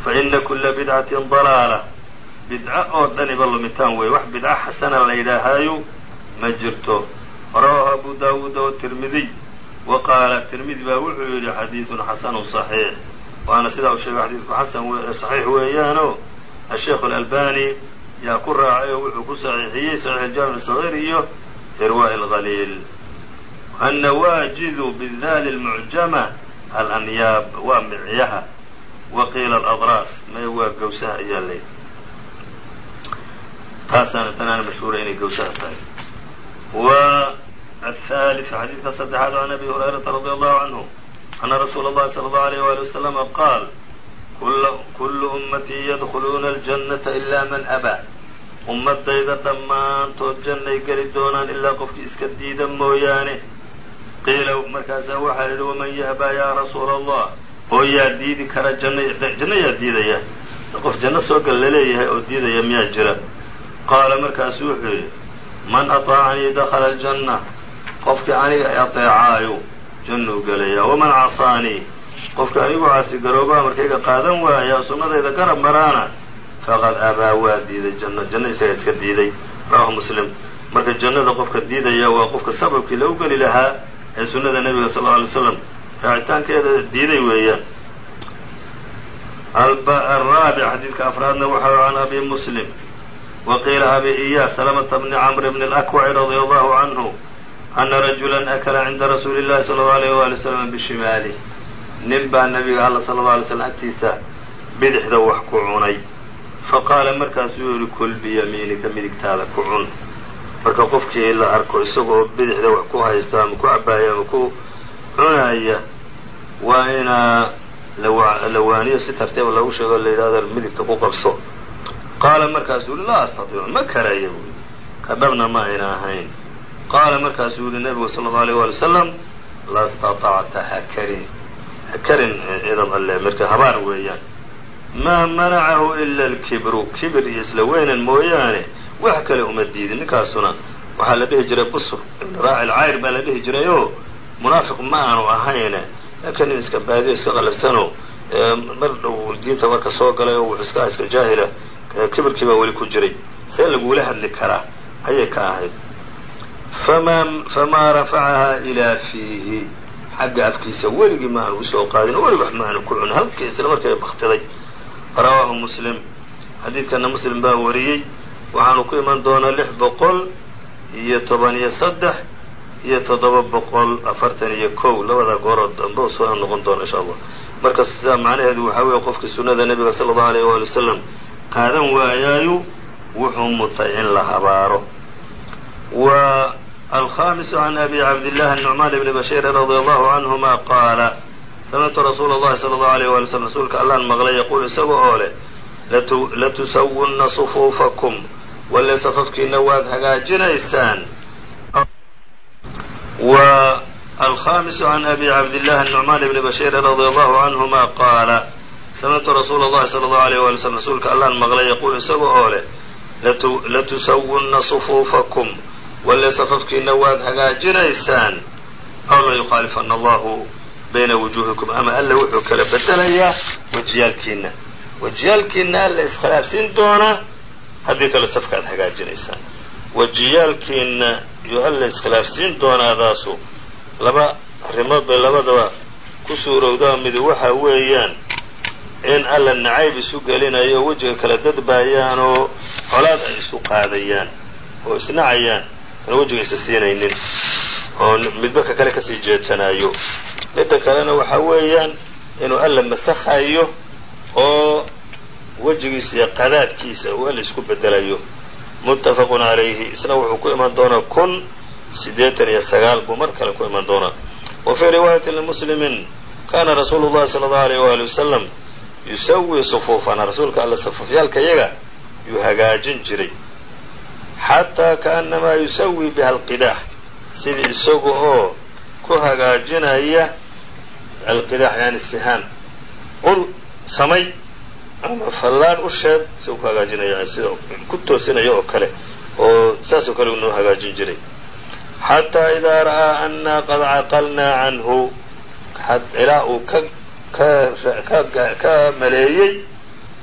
Fa ina kula bidcatin dalaala. Bidco oo dhaniba lumitaan weeye wax bidco xasana la yidhaahaayo ma jirto. Rawahu abu daawuuda watirmidiy wa qaala tirmidi baa wuxuu yidhi xadiidun xasanun صaxiix waana sidaa uu sheegay xadiidku xasan saxiix weeyaano asheikhu alalbani yaa ku raacay oo wuxuu ku saxiixiyey saxiix aljaamic sagiir iyo irwaaء اlgaliil annawaajidu bidali اlmucjama alanyaab waa micyaha wa qiila aladraas may waa gawsaha ayaa layidhi taasaana tanaana mashhuura inay gawsaha tahay wa aلثالث xadiidka saddexaad can abi hurayrata radi allahu canhu ana rasuula اllahi salى اllahu عalيyه wali waslama qaal kulu ummatii yadkhuluuna اljannata ila man abaa ummadayda dhammaantood jannay geli doonaan ilaa qofkii iska diida mooyaane qiila markaasaa waxaa yidhi waman ya'baa yaa rasuula allah oo yaa diidi kara janna janno yaa diidaya qof janno soo gal laleeyahay oo diidaya miyaa jira qaala markaasu wuxuu yidhi man aطaacanii dakhala aljanna qofkii aniga ateecaayo jannuu gelayaa waman casaanii qofka anigu caasigarooba amarkayga qaadan waaya sunnadayda garab maraana faqad abaa waa diiday janno. Janno isaga iska diiday. Rawahu muslim. Marka jannada qofka diidaya waa qofka sababkii lagu geli lahaa ee sunnada nebiga sal lla alay slam raacitaankeeda diiday weeyaan. Araabic xadiidka afraadna waxa can abi muslim. Wa qiila abi iyaas salamata bni camr bni alakwaci radia allahu canhu ana rajulan akala cinda rasuuli llahi sala allau alayh waali wasalam bishimaali nin baa nabiga alla sala allau alay slam agtiisa bidixda wax ku cunay. faqaala markaasuu yihi kul biyamiinika midigtaada ku cun marka qofkii la arko isagoo bidixda wax ku haysta ama ku cabaaya ama ku cunaya waa inaa la waaniyo si tartiiba loogu sheego la yidhahdo midigta ku qabso qaala markaasuu yihi laa astatiicu ma karaya buui ka dhabna ma ayna ahayn qaala markaasuu yihi nebigu sala allau alيyh waali wasalam lastaطacta hakarin hakarin cidab alle marka habaar weeyaan maa manacahu ila alkibru kibir iyo isla weynan mooyaane wax kale uma diidin ninkaasuna waxaa la dhihi jiray busr raaci lcayr baa la dhihi jiray oo munaafiq ma aanu ahayne laakiin nin iska baadiyo iska qalabsano mar dhow diinta marka soo galay oo wuxuu iska iska jaahila kibirkii baa weli ku jiray see lagula hadli karaa ayay ka ahayd famaa rafacahaa ilaa fiihi xagga afkiisa weligii ma aanu u soo qaadin oo welig wax ma ku cunin halkii isla markay baktiday rawaahu muslim xadiidkana muslim baa wariyey waxaanu ku iman doonaa lix boqol iyo toban iyo saddex iyo toddoba boqol afartan iyo kow labada gooroo dambe oo soo noqon doona insha allah marka sidaa macnaheedu waxaa weeye qofkii sunnada nebiga sala allahu alayh waali wasalam qaadan waayaayu wuxuu mutay in la habaaro wa alkhamisu can abi cabdillahi nucmaan bni bashiirin radia allahu canhuma qaala samictu rasuula اllahi salى اllahu alيyh wali slm rasuulka allaan maqlay yaquul isaga oo leh latusawunna sufuufakum walle safafkiina waad hagaajinaysaan wa alkhamisu can abi cabdillahi nucmaan bni bashiirin radia allahu canhuma qaala samictu rasuula اllahi salى اllahu alيyh wali slm rasuulka allaan maqlay yaquul isaga oo leh latusawunna sufuufakum walle safafkiina waad hagaajinaysaan aw la yukhaalifana allahu bayna wujuuhikum ama alle wuxuu kala bedelayaa wejiyaalkiina wejiyaalkiina alla iskhilaafsiin doonaa haddii kale safka aad hagaajinaysaan wejiyaalkiina yuu alla iskhilaafsiin doonaadaasu laba arrimood bay labadaba ku suurowdaa midi waxa weeyaan in alla nacayb isu gelinayo wejiga kala dadbaayaan oo colaad ay isu qaadayaan oo isnacayaan aan wejiga isa siinaynin oo midba ka kale ka sii jeedsanaayo. Midda kalena waxaa weeyaan inuu alla masakhayo oo wejigiisa iyo qadaadkiisa uu alla isku bedelayo. Muttafaqun calayhi isna wuxuu ku iman doonaa kun siddeetan iyo sagaal buu mar kale ku iman doonaa. Wa fii riwaayati limuslimin kaana rasuulu llahi sala allahu alayh waali wasalam yusawii sufuufana. Rasuulka alla safafyaalka yaga yuu hagaajin jiray xataa kaannamaa yusawii biha alqidaax sidii isaga oo ku hagaajinaya alqidaax yani sihaan. Ul samay ama fallaan u si u ku hagaajinaya sida ku toosinaya oo kale oo saasoo kale unoo hagaajin jiray. Xataa idaa ra'aa annaa qad caqalnaa canhu ilaa uu ka ka ka maleeyey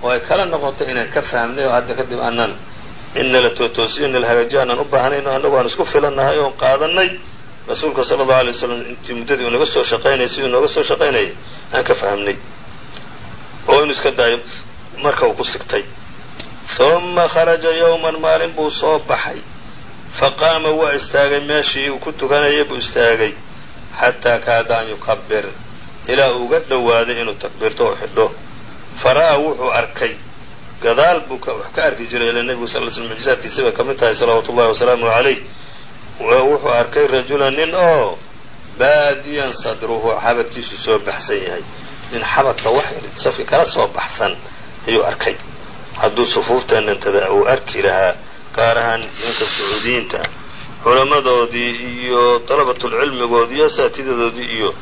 oo ay kala noqoto inaan ka fahmnay oo hadda kadib aanan ina la tootoosiyo ina la hagaajiyo aanan u baahnayn oo annagu aan isku filannahay oon qaadanay rasuulka sala allahu alay waslam intii muddadii uu naga soo shaqaynayay siduu nooga soo shaqaynayay aan ka fahmnay oo inu iska daayo marka uu ku sigtay. Uma kharaja yowman maalin buu soo baxay. Faqaama waa istaagay. Meeshii uu ku tukanayay buu istaagay. Xataa kaada an yukabir ilaa uu uga dhowaaday inuu takbiirto oo xidho. Fara'aa wuxuu arkay gadaal buu wax ka arki jiray ila nebigu sal l sl mucjizaadkiisi bay ka tahay salawaatu ullahi wasalaamu calayh. Wuxuu arkay rajulan nin oo baadiyan sadruhu xabadkiisu soo baxsan yahay. Nin xabadka wax safki kala soo baxsan ayuu arkay. Hadduu sufuufteenantada uu arki lahaa gaar ahaan ninka sacuudiyiinta culammadoodii iyo dalabatulcilmigoodii iyo asaatidadoodii iyo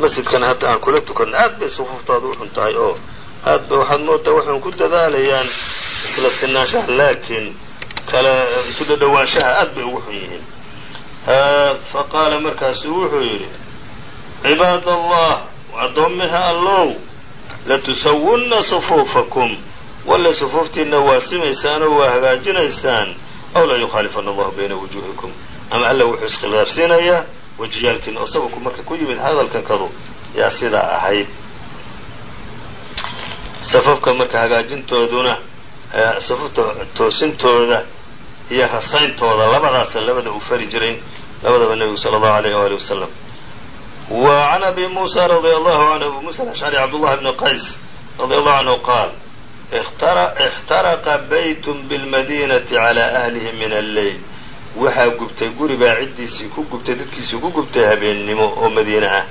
masjidkan hadda aan kula tukanno aad bay sufuuftooda u xun tahay oo aad ba waxaad moodaa waxay ku dadaalayaan isla sinaanshaha laakiin kala isu dhadhowaanshaha aad bay ugu xun yihiin fa qaala markaasuu wuxuu yidhi cibaad allah addoommiha allow latusawunna sufuufakum walla sufuuftiinna waa simaysaan oo waa hagaajinaysaan aw laa yukhaalifana allahu bayna wujuuhikum. Ama alla wuxuu iskhilaafsiinayaa wejiyaalkiina oo sababku marka ku yimid hadalkan kadu yaa sidaa ahayd safafka marka hagaajintooduna safafta toosintooda iyo rasayntooda labadaasa labada uu fari jiray labadaba nebigu sala allahu alayh waali wasalam wa can abi muusa radia allahu canhu abu muusa alashcari cabdullahi bni qays radia allahu canhu qaal ixtaraqa baytun bilmadinati calaa ahlihi min alleyl waxaa gubtay guribaa ciddiisii ku gubtay dadkiisii ku gubtay habeennimo oo madiina ah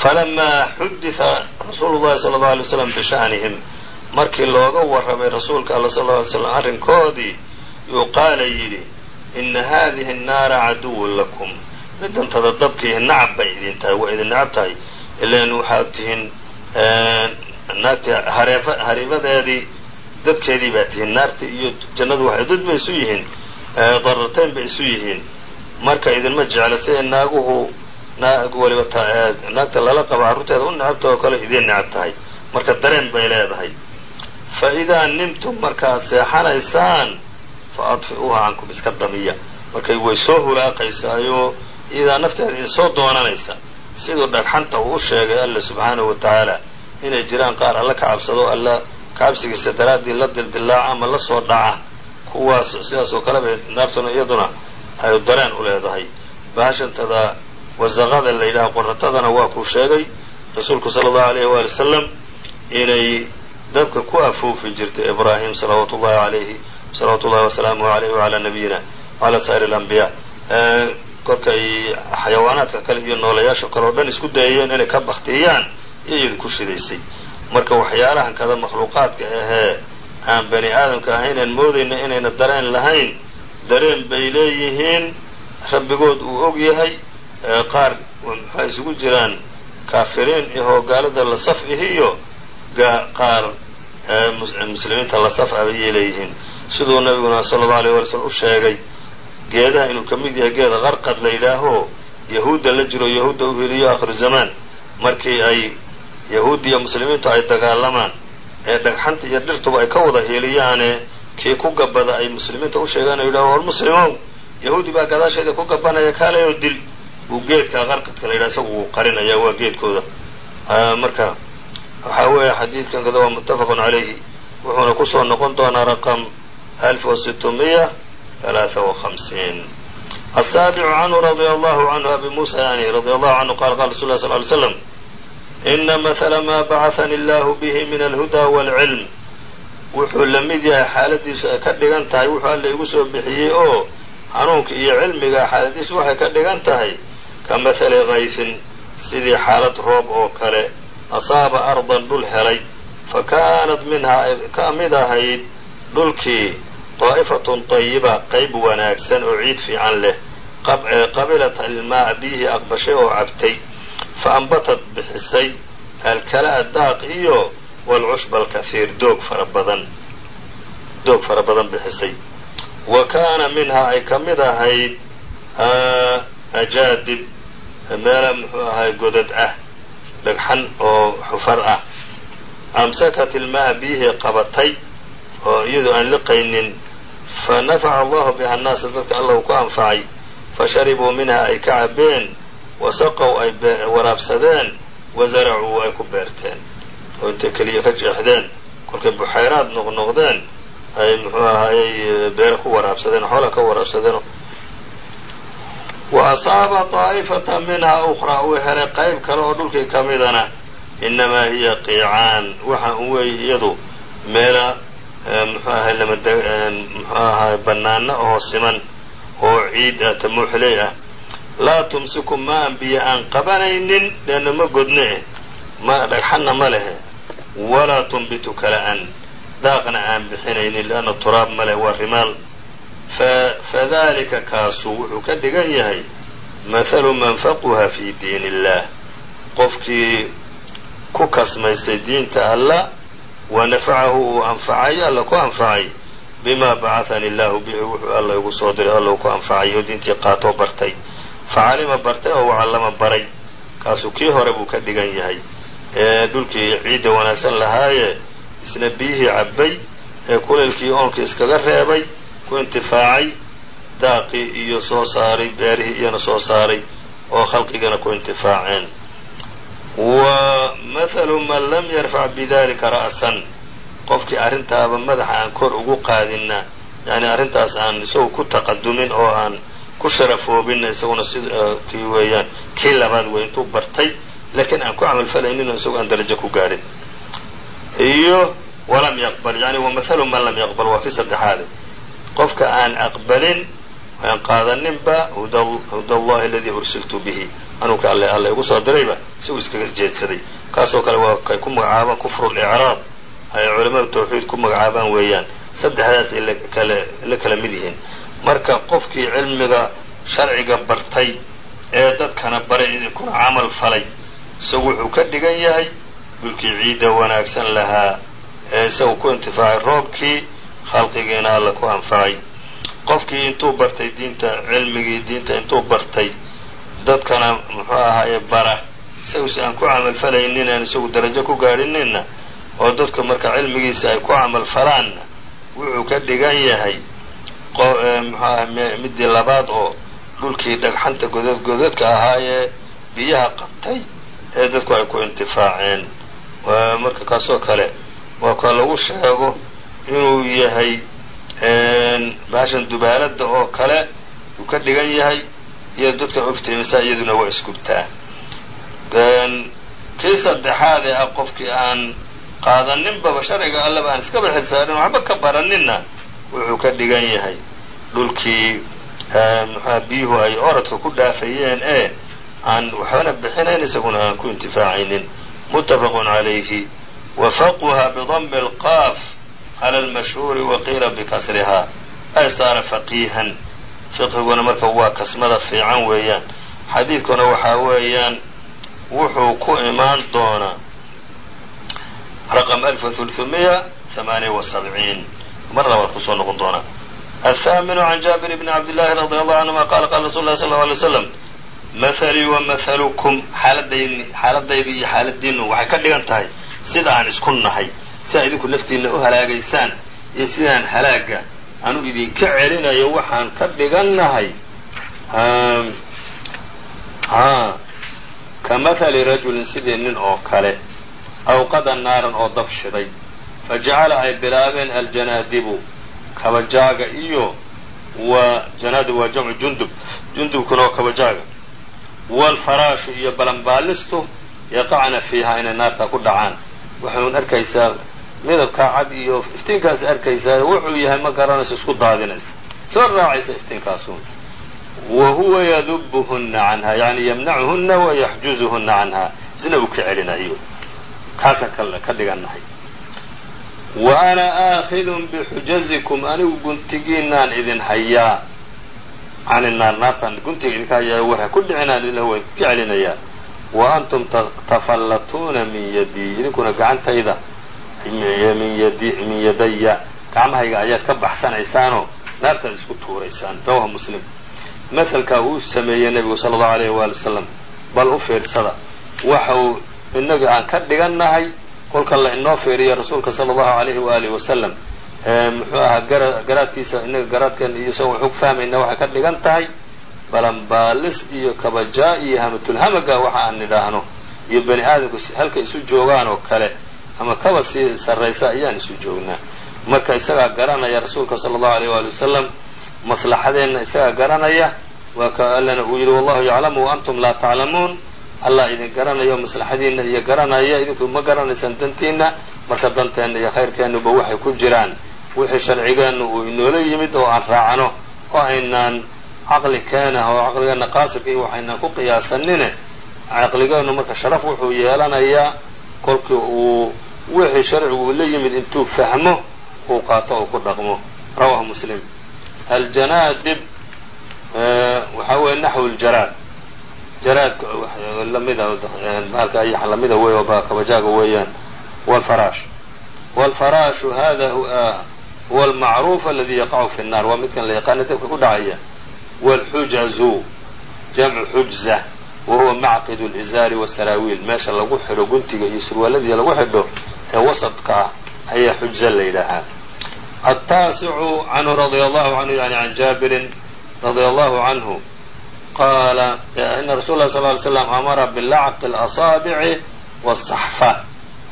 falamaa xudida rasuulu llahi sala allau alay waslam bisha'nihim markii looga warramay rasuulka alla sal alay slam arrinkoodii yuu qaala yidhi ina haadihi annaara caduwun lakum. Midantada dabkii nacab bay idin tahay waa idin nacab tahay. Ilan waxaad tihiin naagtii hareef hariibadeedii dadkeedii baa tihiin. Naarta iyo jannadu waxay dad bay isu yihiin darartayn bay isu yihiin. Marka idinma jecla siday naag waliba naagta lala qabo carruurteeda u necabta oo kale idiin necab tahay. Marka dareen bay leedahay. Fa idaa nimtum markaad seexanaysaan fa adfi'uuha cankum iska damiya. Markay way soo hulaaqaysaayoo iyadaa nafteeda idin soo doonanaysa. Siduu dhagxanta uu u sheegay alla subxaanahu wa tacaala inay jiraan qaar alla ka cabsado alla kacabsigiisa daraaddii la dildilaaca ama la soo dhaca. Kuwaas sidaas oo kale bay naartuna iyaduna ay dareen u leedahay. Baashantada wasaqada la yidhaha qoratadana waa kuu sheegay rasuulku sala allahu alayhi waali wasalam inay dabka ku afuufi jirtay ibraahim salawaatu ullahi alayhi salawaatu ullahi wasalaamuhu alayhi wacalaa nabiyina wacalaa saa'ir alambiyaa kolkay xayawaanaadka kale iyo noolayaasha kale oo dhan isku dayayeen inay ka baktiyaan iyaydu ku shidaysay. Marka waxyaalahan kada makhluuqaadka ahee aan bani aadamka ahaynan moodayna inayna dareen lahayn dareen bay leeyihiin rabbigood uu og yahay qaar maxay isugu jiraan kaafiriin ihoo gaalada la saf ihiyo qaar muslimiinta la saf ah leeyihiin siduu nabiguna sala allau alayh wala slm u sheegay geedaha inuu ka mid yahay geeda qarqad la yidhaaho yahuudda la jiro yahuudda u heliyo akhiru zamaan markii ay yahuudda iyo muslimiintu ay dagaalamaan ee dhagxanta iyo dhirtuba ay ka wada hiiliyaane kii ku gabada ay muslimiinta u sheegaan o yidhaho war muslimow yahuudi baa gadaasheeda ku gabanaya kaalay oo dil uu geedka qarqadka la yidhaha isagu wuu qarinaya waa geedkooda marka waxaa weeye xadiidkan kada waa muttafaqun calayhi wuxuuna kusoo noqon doonaa raqam alf wa sitmiya ثلاثة وخمسين السابع عنه رضي الله عنه أبي موسى يعني رضي الله عنه قال قال رسول الله صلى الله عليه وسلم إن مثل ما بعثني الله به من الهدى والعلم wuxuu la mid yahay xaaladiisu ay ka dhigan tahay wuxuu alla igu soo bixiyey oo hanuunka iyo cilmiga xaaladiisu waxay ka dhigan tahay ka mathali kaysin sidii xaalad roob oo kale asaaba ardan dhul helay fa kaanat minhaa ka mid ahayd dhulkii daa'ifatun tayiba qayb wanaagsan oo ciid fiican leh qabilat ilmaa biyihii aqbashay oo cabtay fa ambatad bixisay alkala'a daaq iyo walcushba alkahiir doog fara badan doog fara badan bixisay. Wa kaana minhaa ay ka mid ahayd ajaadib meela muxuu ahay godad ah dhagxan oo xufar ah. Amsakat ilmaa biyihii qabatay oo iyadoo aan liqaynin fa nafaca allahu biha annaasa dadka alla uu ku anfacay fa sharibuu minha ay ka cabeen wasaqow ay waraabsadeen wasaracuu ay ku beerteen. Oo intay keliya ka jeexdeen kolkay buxayraad noqnoqdeen ay muxuu ahayey beere ku waraabsadeen xoola ka waraabsadeen wa asaaba daa'ifata minhaa ukhraa uu helay qayb kale oo dhulkii ka midana innamaa hiya qiicaan waxa un weeye iyadu meela muxuu ahay muxuu ahay bannaano oo siman oo ciid ah tamuuxley ah laa tumsiku ma an biyo aan qabanaynin leanna ma godne eh ma dhagxanna ma lehe walaa tunbitu kala-an daaqna aan bixinaynin leanna turaab ma leh waa rimaal fadalika kaasu wuxuu ka dhigan yahay mathalu man faquha fi diin illah qofkii ku kasmaystay diinta allah wa nafacahu uu anfacay alla ku anfacay. Bima bacahani illaahu bihi wuxuu alla igu soo diray alla ku anfacay oo diintii qaatoo bartay. Facalima bartay oo wacallama baray. Kaasuu kii hore buu ka dhigan yahay. Ee dhulkii ciidda wanaagsan lahaaye isna biyihii cabbay ee kulaylkii oonkii iskaga reebay ku intifaacay daaqii iyo soo saaray beerihii iyana soo saaray oo khalqigana ku intifaaceen. Wa mathalu man lam yarfac bidalika ra'san. Qofkii arrintaaba madaxa aan kor ugu qaadinna yacni arrintaas aan isagu ku taqadumin oo aan ku sharafoobinna isaguna si kii weeyaan kii labaad wey intuu bartay laakiin aan ku camalfalaynin oo isagu aan darajo ku gaadhin iyo walam yaqbal yani wa mathalu man lam yaqbal waa kii saddexaade qofka aan aqbalin aan qaadaninba huda allahi aladii ursiltu bihi. Anuka alle alle igu soo dirayba isagu iskaga jeedsaday. Kaasoo kale waa kay ku magacaabaan kufru licraab ay culamadu tawxiid ku magacaabaan weeyaan. Saddexdaas ay la kala mid yihiin. Marka qofkii cilmiga sharciga bartay ee dadkana baray kuna camal falay isagu wuxuu ka dhigan yahay dhulkii ciidda wanaagsan lahaa. Ee isagu ku intifaacay roobkii khalqigiina alla ku anfacay. Qofkii intuu bartay diinta cilmigii diinta intuu bartay dadkana muxuu ahaaye bara. Isagu aan ku camalfalaynin aan isagu darajo ku gaadhininna oo dadku marka cilmigiisa ay ku camalfalaanna wuxuu ka dhigan yahay. Muxuu aha midii labaad oo dhulkii dhagxanta godad godadka ahaayee biyaha qabtay ee dadku ay ku intifaaceen. Marka kaasoo kale waa ka lagu sheego inuu yahay baashan dubaalada oo kale uu ka dhigan yahay iyo dadka oftiimisa iyaduna waa isgubtaa kii saddexaad ah qofkii aan qaadaninbaba sharciga allaba aan iskaba xilsaarin waxba ka baraninna wuxuu ka dhigan yahay. Dhulkii muxua biyuhu ay oradka ku dhaafayeen ee aan waxbana bixinayn isaguna aan ku intifaacaynin. Muttafaqun calayhi. Wafaqha bidami اlqaaf cala almashhuuri waqiila bikasrihaa ay saara faqiihan fiqhiguna marka waa kasmada fiican weeyaan xadiidkuna waxaa weeyaan wuxuu ku imaan doonaa raqam alf ثulثumiya ثamaaniya وasabciin mar labaad kusoo noqon doonaa الثaaminu can jaabir bni cabdillaahi radi allahu canهuma qala qala rasul lah sal ه alay slam mahalii wamahalukum xaaladayni xaaladayda iyo xaaladiinu waxay ka dhigan tahay sida aan isku nahay sidaa idinku naftiina u halaagaysaan iyo sidaan halaaga anu idinka celinayo waxaan ka dhigannahay ka mahali rajulin sidii nin oo kale awqada naaran oo dab shiday fa jacala ay bilaabeen aljanaadibu kabajaaga iyo wa janaadib waa jamcu jundub jundubkuna oo kabajaaga waalfaraashu iyo balanbaalistu yaqacna fiiha inay naarta ku dhacaan. Waxaun arkaysaa midabkaa cad iyo iftiinkaas arkaysaa wuxuu yahay ma garanaysa isku daadinaysa. Soo raacaysa iftiinkaasun wa huwa yadubuhunna canha yani yamnacuhunna wa yaxjuzuhunna canha isna uu ka celinayo kaasaan ka dhigannahay. Wa ana aakhidun bixujazikum anigu guntigiinaan idin hayaa. Cani naar naartaan guntiga idinka hayaa warha ku dhicinaan ilah waa idinka celinayaa. Wa antum tafallatuuna min yadii idinkuna gacantayda min yadaya gacmahayga ayaad ka baxsanaysaanoo naartaad isku tuuraysaan. Rawaha muslim. Mahalkaa uu sameeyey nebigu sala allahu alayh waali wasalam bal u fiirsada. Waxa inaga aan ka dhigannahay kolka la inoo fiiriyo rasuulka sala allahu alayhi waalihi wasalam muxuu ahaa gara garaadkiisa inaga garaadkan iyo isaga waxu fahmayna waxay ka dhigan tahay. Balanbaalis iyo kabajaa iyo hamatulhamaga waxa aan nidhaahno. Iyo bani aadamku halka isu joogaan oo kale ama kaba sii sarraysa ayaan isu joognaa. Marka isagaa garanaya rasuulka sala allahu alayh waali wasalam maslaxadeenna isagaa garanaya waa ka allana uu yidhi wallahu yaclamu wa antum laa taclamuun allah idin garanayo maslaxadiinna iyo garanaya idinku ma garanaysaan dantiinna. Marka danteenna iyo khayrkeennuba waxay ku jiraan. Wixii sharcigeennu uu inoola yimid oo aan raacno oo aynaan caqli keenah oo caqligeenna qaasirka iyo waxaynaan ku qiyaasanine caqligeennu marka sharaf wuxuu yeelanayaa kolkii uu wixii sharcigu uu la yimid intuu fahmo uu qaato oo ku dhaqmo rawahu muslim aljanaadib waxaa weeye naxwu ljaraad jaraadka lamida bahalka ayax lamida wey oo kabajaaga weeyaan wlfaraash wاlfaraashu hada huwa almacruuf aladi yaqacu fi الnar waa midkan la yaqaana dabka ku dhacaya wاlxujazu jamcu xujza wa huwa macqid اlizaari wasaraawiil meesha lagu xidho guntiga iyo surwaaladii lagu xidho ee wasadka ah ayaa xujza la yidhaahaa الtaasicu canhu radia allahu canhu yani can jaabirin radia allahu canhu qaala ina rasul lah sal ly slam amara bilacqi اlasaabici wالsaxfa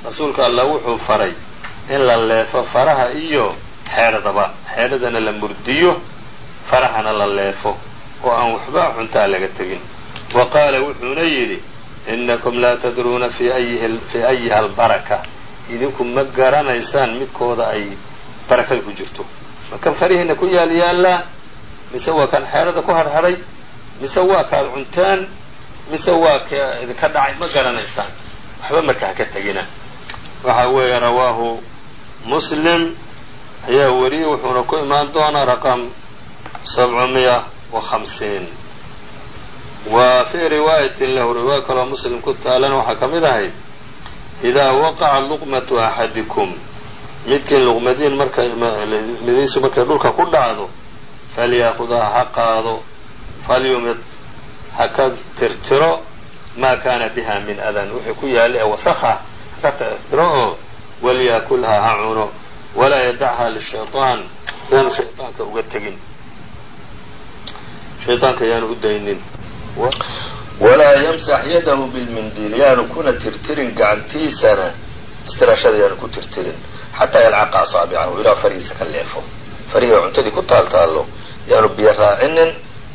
rasuulka allah wuxuu faray in la leefo faraha iyo xeedhadaba xeedhadana la murdiyo farahana la leefo oo aan waxba cuntaa laga tegin wa qaala wuxuuna yidhi inakum laa tadruuna fii ayiha albaraka idinku ma garanaysaan midkooda ay barakada ku jirto makan farihiina ku yaal yaallaa mise waa kaan xeerada ku harharay mise waa kaad cunteen mise waa ka idinka dhacay ma garanaysaan waxba marka ha ka tegina waxa weeye rawaahu muslim ayaa wariyey wuxuuna ku imaan doonaa raqam sabcumiya wa hamsiin wa fii riwaayatin lahu riwaaya kaloo muslim ku taalana waxaa ka mid ahayd idaa waqaca luqmatu axadikum midkiin luqmadiin marka midiisu markay dhulka ku dhacdo falyaaqudaha ha qaado falyumid ha ka tirtiro maa kaana biha min adan wuxuu ku yaali ee wasakha ha ka tirtiro oo waliyaakulha ha cuno walaa yadachaa lishayaan yaanu shaydaanka uga tegin shaydaanka yaanu u walaa yamsax yadahu bilmindiil yaanu kuna tirtirin gacantiisana. Istirashada yaanu ku tirtirin. Xataa yalcaqa asaabicahu ilaa farihiisa ka leefo. Farihii oo cuntadii ku taaltaallo yaanu biyo raacinin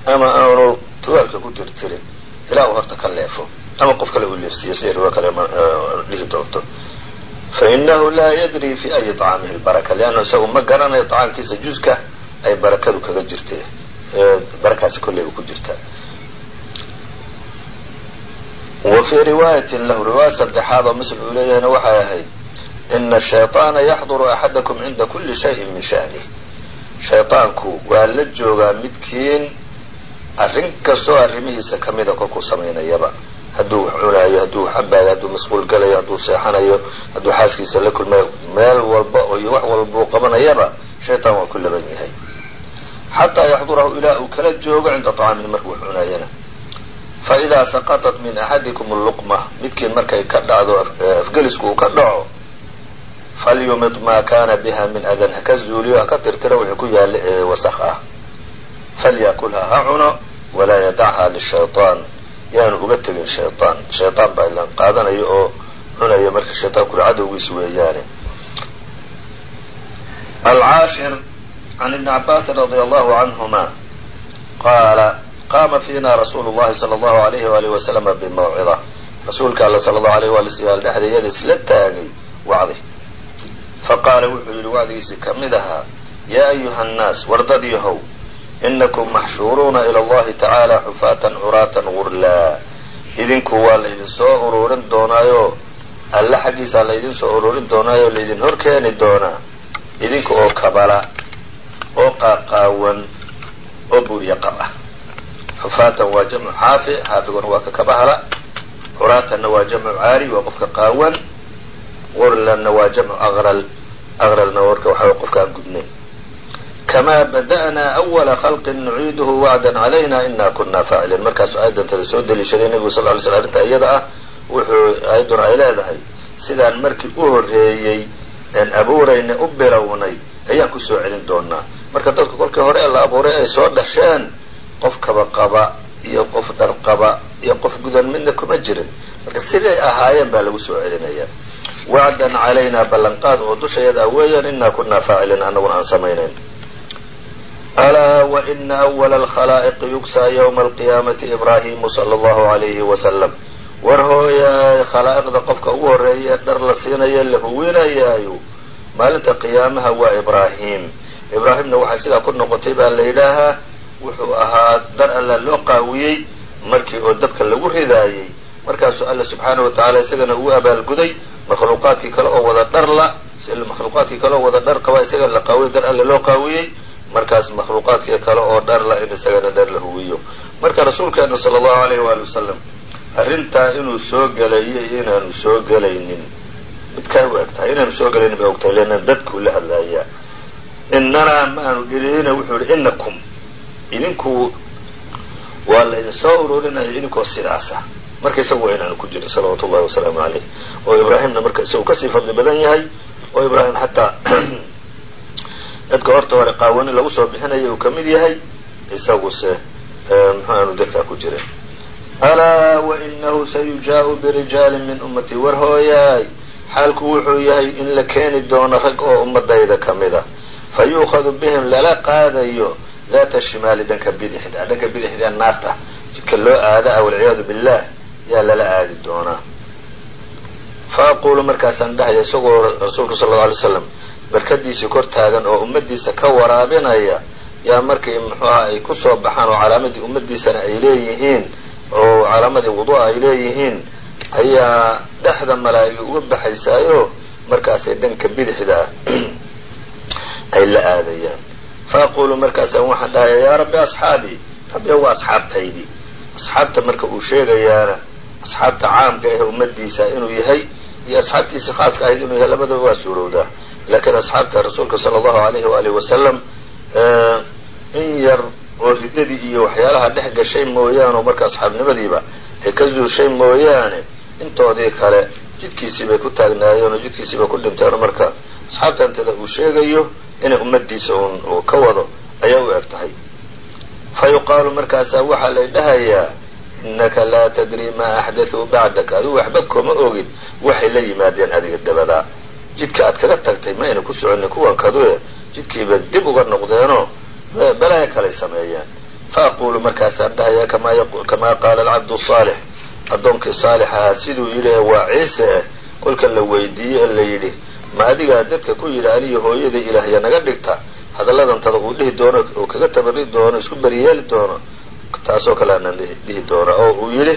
ama aanu tuwaalka ku tirtirin. Ilaa uu horta ka leefo. Ama qof kale uu leefsiiyo siday riwaa kale dhihi doonto. Fainahu laa yadri fi ayi طcaamihi lbaraka leanna isagu ma garanayo طcaamkiisa juska ay barakadu kaga jirta barakaasi kolleyba ku jirtaa wa fii riwaayatin lahu riwaaya saddexaad oo muslim uu leeyahayna waxay ahayd ina shayطaana yaxduru axadakum cinda kuli shayin min sha'nih shayطaanku waa la joogaa midkiin arrin kastoo arrimihiisa ka mida kolkuu samaynayaba hadduu wax cunaayo hadduu wax cabaayo hadduu masquul galayo hadduu seexanayo hadduu xaaskiisa la kulmayo meel walba iyo wax walbuu qabanayaba shayطaan waa ku laban yahay xataa yaxdurahu ilaa uu kala joogo cinda طcaamihi markuu wax cunaayana faidaa saqaطat min axadikum luqma midkiin markay ka dhacdo afgelisku uu ka dhaco falyumid maa kana biha min adan haka zuuliyo haka tirtira wixii ku yaalla ee wasakh ah falyakulha ha cuno walaa yadachaa lishayطaan yaanu uga tegin shayطaan shayطaan baa ilan qaadanayo oo cunaya marka shayطaankuna cadowgiis weeyaane alcaashir can ibni cabaasin radia allahu canhuma qaala qaama fiina rasuulu llahi sala allahu alayhi waalihi wasalama bimawcida. Rasuulka alla sala allahu alayh waali sl dhexdeeyada isla taagay wacdi. Faqaala wuxuu yidhi wacdigiisii ka mid ahaa yaa ayuha annaas wardadyahow inakum maxshuuruuna ila allahi tacaala xufaatan curaatan gurlaa. Idinku waa laydin soo ururin doonaayo alle xaggiisaa laydin soo ururin doonaayo laydin hor keeni doonaa. Idinka oo kabala oo qaaqaawan oo buurya qab xufaatan waa jamcu xaafi xaafiguna waa ka kabahala curaatanna waa jamcu caari waa qofka qaawan gurlanna waa jamcu aqral aqralna warka waxaa qofka aan gudnayn kamaa bada'naa awala khalqin nuciiduhu wacdan calayna ina kuna faaciliin markaasuu aayadantada soo deliishaday nebigu sal ly sl arrinta iyada ah wuxuu aayadduna ay leedahay sidaan markii u horreeyey een abuurayna u bilownay ayaan ku soo celin doonaa marka dadku kolkii hore la abuuray ay soo dhasheen qof kaba qaba iyo qof dhar qaba iyo qof gudan midna kuma jirin. Marka siday ahaayeen baa lagu soo celinaya wacdan calaynaa ballanqaad oo dushayada weeyaan inaa kunaa faaciliin annaguna aan samaynayn. Alaa waina awala alkhalaa'iqi yugsaa ywma alqiyaamati ibraahimu sala allahu alayhi wasalam war hooyaay khalaa'iqda qofka ugu horreeya dhar la siinayo la huwinayaayo maalinta qiyaamaha waa ibraahim ibraahimna waxaa sidaa ku noqotay baa la yidhaahaa wuxuu ahaa dar alla loo qaawiyey markii oo dabka lagu ridaayey. Markaasuu alla subxaanahu watacaala isagana ugu abaalguday makhluuqaadkii kale oo wada dhar la makhluuqaadkii kale oo wada dhar qaba isaga la qaawiyey dar alla loo qaawiyey markaas makhluuqaadkii kale oo dhar la in isagana dhar la huwiyo marka rasuulkeenu sala allahu alayh waali wasalam arrintaa inuu soo gelayo iyo inaanu soo gelaynin. Midkay u eg tahay inaanu soo gelaynin bay ogtahay leanna dadkuu la hadlaayaa inanaa ma aanu wuxuu yihi inakum idinku waa la idin soo ururinaya idinkoo sidaasa. Marka isagu waa inaanu ku jirin salawaatu ullahi wasalaamu caleyh oo ibraahimna marka isagu ka sii fadli badan yahay oo ibraahim xataa dadka horta hore qaawani lagu soo bixinaya uu ka mid yahay isaguse muxuu aanu dadkaa ku jirin. Alaa wainahu sayujaau birijaalin min ummatii war hooyaay xaalku wuxuu yahay in la keeni doono rag oo ummadayda ka mid a fa yu'khadu bihim lala qaadayo daata shimaali dhanka bidixda dhanka bidixda naarta jidka loo aada ah walciyaadu billah yaa lala aadi doonaa fa aquulu markaasaan dhahaya isagoo rasuulku sala allau alay slam barkadiisii kor taagan oo ummadiisa ka waraabinaya yaa markii muxuuha ay ku soo baxaan oo calaamadii ummadiisana ay leeyihiin oo calaamadii wudu'a ay leeyihiin ayaa dhexda malaa'igi uga baxaysaayo markaasay dhanka bidixda ay la aadayaan fa aquulu markaasaan waxaan dhahaya yaa rabbi asxaabii rabbi waa asxaabtaydii asxaabta marka uu sheegayaana asxaabta caamka ah ummadiisa inuu yahay iyo asxaabtiisa khaaska ahayd inuu yahay labadaba waa suurowdaa laakiin asxaabta rasuulka sala allahu alayhi waalihi wasalam in yar oo riddadii iyo waxyaalaha dhex gashay mooyaane oo marka asxaabnimadiiba ay ka zuushay mooyaane intoodii kale jidkiisii bay ku taagnaayeen oo jidkiisii bay ku dhinteen marka asxaabtantada uu sheegayo inay ummadiisa uu ka wado ayaa u eg tahay. Fa yuqaalu markaasaa waxaa lay dhahayaa innaka laa tadri maa axdathuu bacdaka. Adigu waxba kooma ogid waxay la yimaadeen adiga dabadaa jidka aad kaga tagtay ma ayna ku soconin kuwan kadue jidkiiba dib uga noqdeenoo balaya kalay sameeyeen. Fa aquulu markaasaan dhahayaa kamaa qaala alcabdu saalix. Addoonkii saalix ahaa siduu yidhi waa ciise ah kolka la weydiiyey ee la yidhi ma adigaa dadka ku yidhi aniyo hooyada ilaahya naga dhigta hadalladantada uu dhihi doono uu kaga tabari doono isku beriyeeli doono taasoo kale aanan dhihi doona. Oo uu yidhi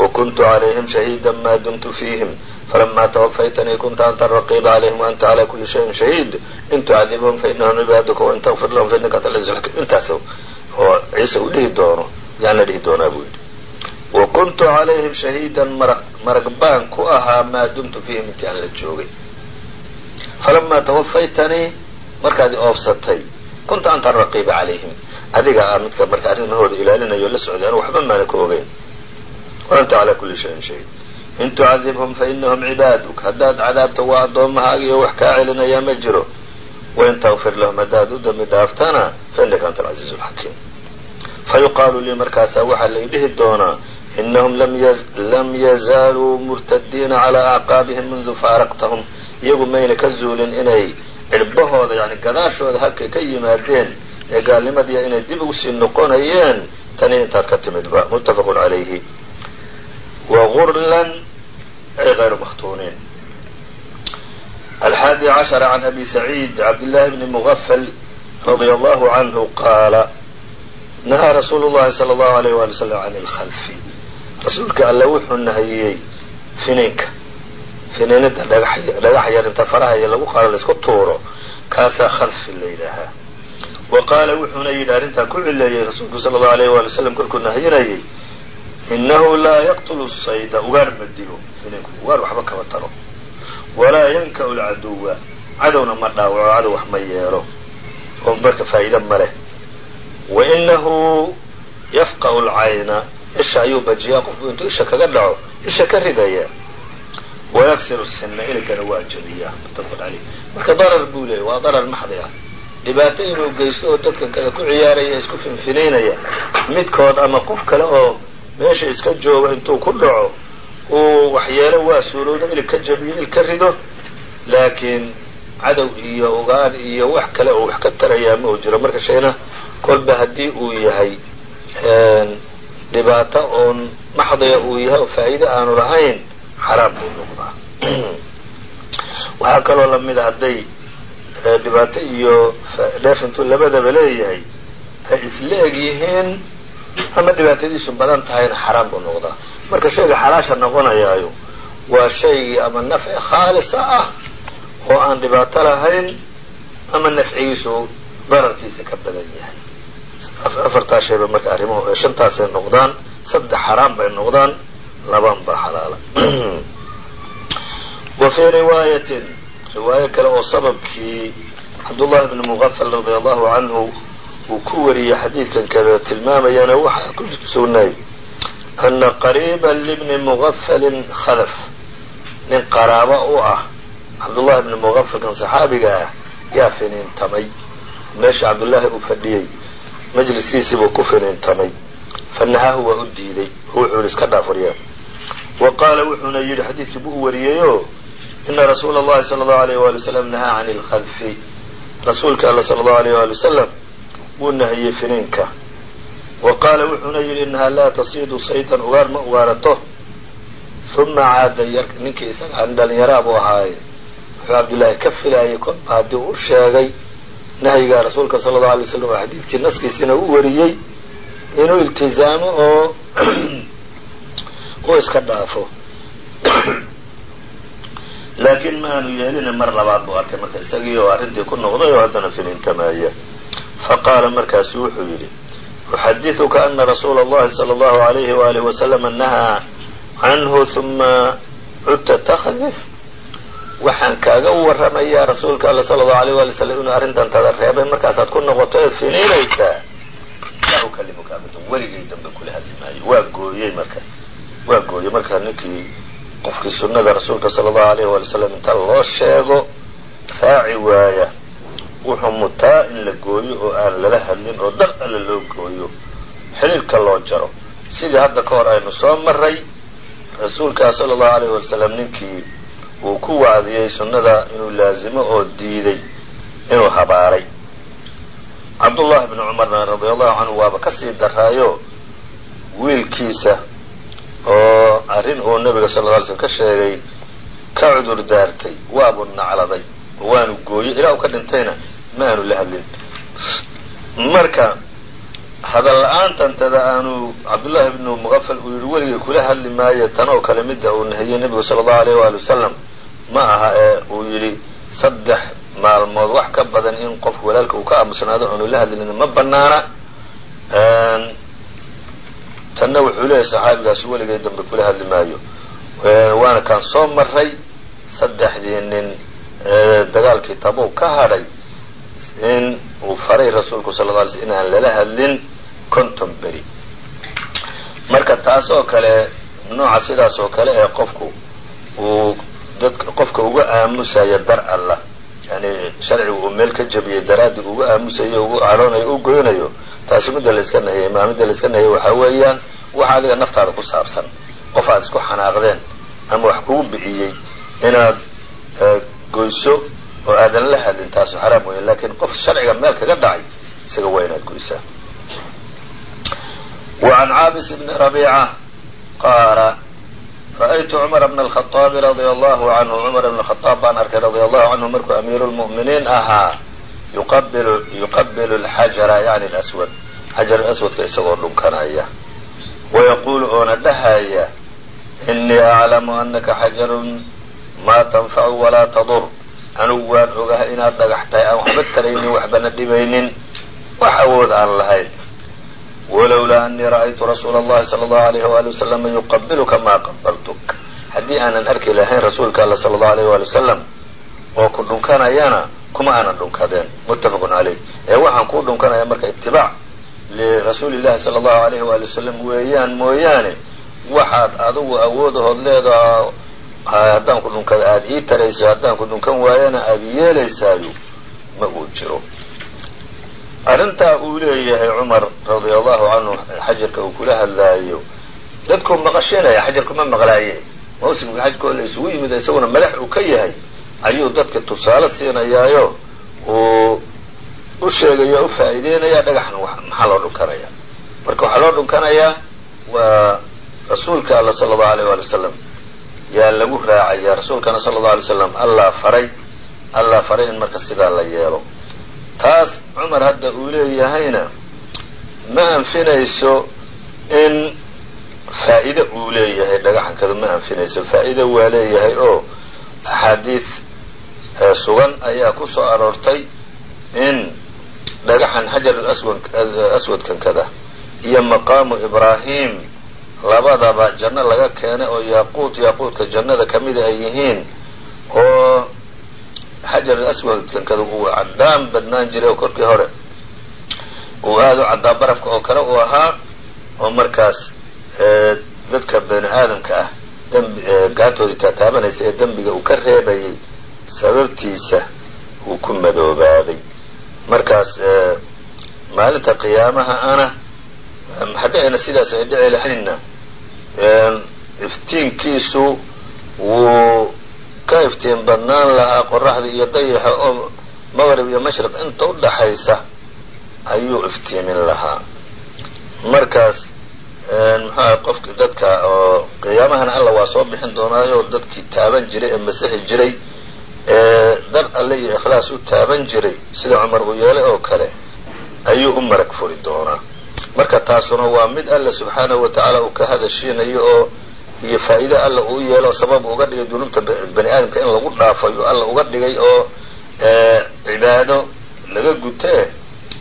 wakuntu calayhim shahiida maa dumtu fiihim falama twafaytanii kunta anta raqiiba calayhim waanta calaa kuli shayin shahiid. In tucadibhum fainahum cibaaduka wain takfir lahum fainaka anta laiiz xakim intaas oo ciise uu dhihi doono yaana dhihi doonaa buu yidhi. Wa kuntu calayhim shahiidan marag baan ku ahaa maa dumtu fiihim intii aan la joogay falamaa tawafaytanii markaad i oofsatay kunta anta raqiiba calayhim adiga ah midka marka arrimahooda ilaalinayo la socday anu waxba maana ka ogeyn wa anta calaa kulli shayin shahiid in tucadibhum fainahum cibaaduk haddaad cadaabto waa addoommahaagiyo wax kaa celinayaa ma jiro wain takfir lahum haddaad u dambi dhaaftana fainaka anta alcasiizu alxakiim fa yuqaalu lii markaasaa waxaa lay doonaa inahum lam yazaaluu murtadiina calaa acqaabihim mundu faaraqtahum iyagu mayna ka zuulin inay cirbahooda yani gadaashooda halkay ka yimaadeen ee gaalnimadiiya inay dib ugu sii noqonayeen tani intaad ka timidba muttafaqun calayhi wagurlan ay غayru makhtuuniin alxaadi cashara can abi saciid cabdillahi bni mugafal radia allahu canhu qaala nahaa rasuulu llahi sala allahu alayh wali slam can ilkhalfi rasuulka alle wuxuu nahiyey finiinka. Finiinida dhagax yar inta faraha iyo lagu qaado la isku tuuro. Kaasaa khalfi la yidhaahaa. Wa qaala wuxuuna yidhi arrintaa ku cileeyey rasuulku sala allahu alayh wali wasalam kolkuu nahiyinayay inahu laa yaqtulu sayda ugaar ma dilo finiinku ugaar waxba kama taro. Walaa yanka'u lcaduwa cadowna ma dhaawaco cadow wax ma yeelo oo marka faa'iide ma leh. Wa inahu yafqa'u lcayna isha ayuu bajiyaa qofku intuu isha kaga dhaco isha ka ridaya. Wayaksiru sinna iligana waa jabiyaa muttafaqun caleyh marka darar buu leeyay waa darar maxdi ah dhibaato inuu geysto oo dadkan kada ku ciyaaraya isku finfinaynaya midkood ama qof kale oo meesha iska jooga intuu ku dhaco uu waxyeelo waa suurowda ilig ka jabiyo il ka rido. Laakiin cadow iyo ugaar iyo wax kale oo wax ka tarayaa ma uu jiro. Marka shayna kolba haddii uu yahay dhibaato oon maxdiya uu yahay oo faa'iide aanu lahayn xaraam buu noqdaa. Waxaa kaloo lamida hadday dhibaato iyo dheef intuu labadaba leeyahay ay isla eg yihiin ama dhibaatadiisu badan tahayna xaraam buu noqdaa. Marka shayga xalaasha noqonayaayo waa shaygii ama nafci khaalisa ah oo aan dhibaato lahayn ama nafcigiisu dararkiisa ka badan yahay afartaa shayba marka arrimuhu shantaasay noqdaan saddex xaraam bay noqdaan laban baa xalaala. Wa fii riwaayatin riwaayo kale oo sababkii cabdullahi bni mugafal radia allahu canhu uu ku wariyey xadiidkan kada tilmaamayana waxaa ku sugnay ana qariiba libni mugafalin khalaf. Nin qaraabo u ah cabdullahi bni mugafalkan saxaabiga ah yaa finiintamay. Meesha cabdullaahi uu fadhiyey majliskiisii buu ku finiintamay fanahaahu waa u diiday oo iska dhaafuryaa wa qaala wuxuuna yidhi xadiidkii buu u wariyeyoo ina rasuula allahi sala allahu alayh waali wasalam nahaa cani ilkhadfi rasuulka alla sala allahu alayh waali wasalam wuu nahiyey finiinka wa qaala wuxuuna yidhi inahaa laa tasiidu saydan ugaar ma ugaarato. Uma caada ninkii isaga an dhalinyaraa buu ahaaye. Wuxuu cabdullaahi ka filaayay haddii u sheegay nahyigaa rasuulka sala allau alay waslam oo xadiidkii naskiisina u wariyey inuu iltizaamo oo uu iska dhaafo laakiin ma aanu yeelina mar labaad buu arkay marka isagii oo arrintii ku noqday oo haddana filintamaya faqaala markaasu wuxuu yidhi uxadiثuka ana rasuula اllahi salى اllahu عalayhi waalih waslama nahaa canhu ثuma cudta takdif waxaan kaaga warramayaa rasuulka alla sala allahu alayh waali slam inuu arrintan tada reebay. Markaasaad ku noqoto eed finiinaysaa laa ukalimuka abadan weligay dambe kula hadli maayo. Waa gooyey marka. Waa gooyey marka ninkii qofkii sunnada rasuulka sala allahu alayh waali slam inta loo sheego raaci waaya. Wuxuu mutaa in la gooyo oo aan lala hadlin oo dar alle loo gooyo. Xiriirka loo jaro. Sidii hadda ka hor aynu soo maray rasuulkaa sala allahu alayh waali slam ninkii uu ku wacdiyey sunnada inuu laazimo oo diiday inuu habaaray cabdullahi bni cumarna radia allahu canhu waaba ka sii daraayo wiilkiisa oo arrin uu nabiga sal lla alay slm ka sheegay ka cudur daartay waabuu nacladay waanu gooyey ilaa uu ka dhintayna ma aanu la hadlin. Marka hadal la'aantantada aanu cabdullaahi bnu muqafal uu yihi weligay kula hadli maayo tan oo kale midda uu nahiyey nebigu sala allahu alayh waali wasalam ma aha ee uu yidhi saddex maalmood wax ka badan in qofku walaalka uu ka aamusnaado aanu la hadlin ma banaana tanna wuxuu leeyahy saxaabigaasi weligay dambe kula hadli maayo. Waana kaan soo maray saddexdii nin dagaalkii tabuuk ka hadhay in uu faray rasuulku sala lla sl inaan lala hadlin conton beri. Marka taas oo kale nooca sidaas oo kale ee qofku uu dad qofka uga aamusaya dar alla. Yani sharcigu uu meel ka jabiyey daraaddi uga aamusayo ugu cadhoonayo u goynayo taasi midda la iska nahiyey maa midda la iska nahiyey waxaa weeyaan wax adiga naftaada ku saabsan. Qof aad isku xanaaqdeen ama wax kugu bi'iyey inaad e, goyso oo aadan la hadlin taasu xaraam weya lakiin qof sharciga meel kaga dhacay isaga waa inaad goysaa. Wa an caabis bni rabiica ra'aytu cumara بن alkhaaabi radia allahu canhu cumar bn khaaab baan arkay radia allahu canhu markuu amiiru lmu'miniin ahaa. Yuqabilu yuqabilu alxajara yani aswad xajar aswadka isagoo dhunkanaya. Wayaquulu oona dhahaya إني aclamu anaka xajarun maa tanfacu walaa tadur. Anugu waan ogahay inaad dhagax tahay aan waxba taraynin waxbana dhibaynin. Wax awood aan walowlaa anii ra'aytu rasuula اllahi salى اllahu alayh wali waslama yuqabiluka maa qabaltuk haddii aanan arki lahayn rasuulka alla sala allahu alayh wali wasalam oo ku dhunkanayana kuma aanan dhunkadeen muttafaqun caleyh ee waxaan kuu dhunkanaya marka itibaac lirasuuli llahi sala allahu alayh waali wasalam weeyaan mooyaane waxaad adigu awoodahood leedaha haddaan ku dhunkada aada ii tarayso haddaan ku dhunkan waayana aada yeelaysaayo ma uu jiro arrintaa uu leeyahay cumar radia allahu canhu xajarka uu kula hadlaayo. Dadkuu maqashinaya xajarku ma maqlaaye. Mawsimka xajkoo la isugu yimid isaguna madax uu ka yahay ayuu dadka tusaale siinayaayo uu u sheegaya o u faa'iideynaya dhagaxna maxaa loo dhunkanaya? Marka waxaa loo dhunkanayaa waa rasuulka alla sala allahu alayh waali wasalam yaa lagu raacaya rasuulkana sala allahu alay slam allaa faray allaa faray in marka sidaa la yeelo taas cumar hadda uu leeyahayna ma anfinayso in faa'iide uu leeyahay dhagaxankadu ma anfinayso. Faa'iide waa leeyahay oo axaadiid sugan ayaa ku soo aroortay in dhagaxan xajar aswadkan kada iyo maqaamu ibraahim labadaba janno laga keenay oo yaaquut yaaquutka jannada ka mida ay yihiin oo xajar aswadkan kada uu caddaan badnaan jiray oo korkii hore. Uu aada u caddaa barafka oo kale uu ahaa oo markaas dadka bani aadamka ah dembi gacantoodii taataabanaysa ee dembiga uu ka reebayay sababtiisa uu ku madoobaaday. Markaas maalinta qiyaamaha ana ayna sidaas ay dhici lahaynna? Iftiinkiisu wuu ka iftiin badnaan lahaa qoraxda iyo dayaxa oo maqrib iyo mashriq inta u dhaxaysa ayuu iftiimin lahaa. Markaas muxuaha qofki dadka oo qiyaamahana alla waa soo bixin doonaayo dadkii taaban jiray ee masixi jiray dar alle iyo ikhlaas u taaban jiray sida cumar uu yeelay oo kale ayuu u marag furi doonaa. Marka taasuna waa mid alle subxaanahu wa tacaala uu ka hadashiinayo oo iyo faa'iide alla uu yeelo sabab uga dhigay dunuubta bani aadamka in lagu dhaafo ayuu alla uga dhigay oo cibaado laga gutee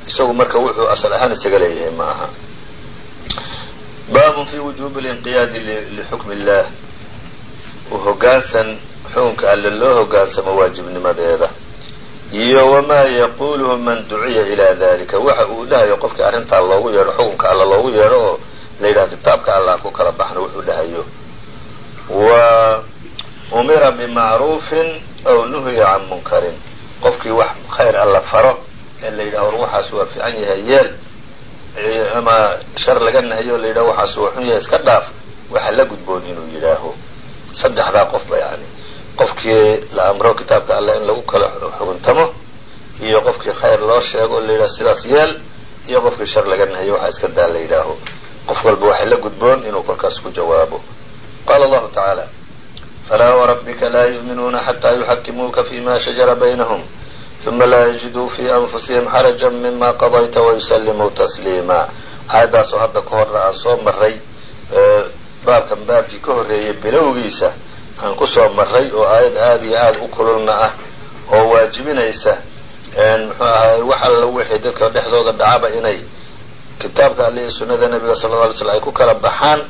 isagu marka wuxuu asal ahaan isaga leeyahay ma aha. Baabun fi wujuubi اlinqiyaadi lixukmi اllah u hogaansan xukunka alle loo hogaansamo waajibnimadeeda. Iyo wamaa yaquluhu man duciya ilaa dalika waxa uu dhahayo qofkii arrintaa loogu yeedho xukunka alla loogu yeedho oo la yidhaha kitaabka allah ku kala baxna wuxuu dhahayo wa umira bimacruufin aw nuhiya can munkarin. Qofkii wax khayr alla faro ee la yidhaha war waxaas waa fiican yahay yeel ama shar laga nahayo o la yidhaho waxaas waa xun yahay iska dhaaf waxa la gudboon inuu yidhaaho. Saddexdaa qofba yani qofkii la amro kitaabka allah in lagu kala xuguntamo iyo qofkii khayr loo sheego oo la yidhaho sidaas yeel iyo qofkii shar laga nahayo waxaa iska daa la yidhaaho. Qof walba waxay la gudboon inuu kolkaas ku jawaabo qaala allahu tacaala falaa warabbika laa yu'minuuna xataa yuxakimuuka fima shajara baynahum uma laa yajiduu fii anfusihim xarajan mima qadayta wayusallimuu tasliima aayaddaasoo hadda ka horna aan soo maray baabkan baabkii ka horreeyay bilowgiisa aan ku soo maray oo aayad aada iyo aada u kululna ah oo waajibinaysa muxuu ahay wax alla wixii dadka dhexdooda dhacaba inay kitaabka alle iyo sunnada nebiga sala lla alay slam ay ku kala baxaan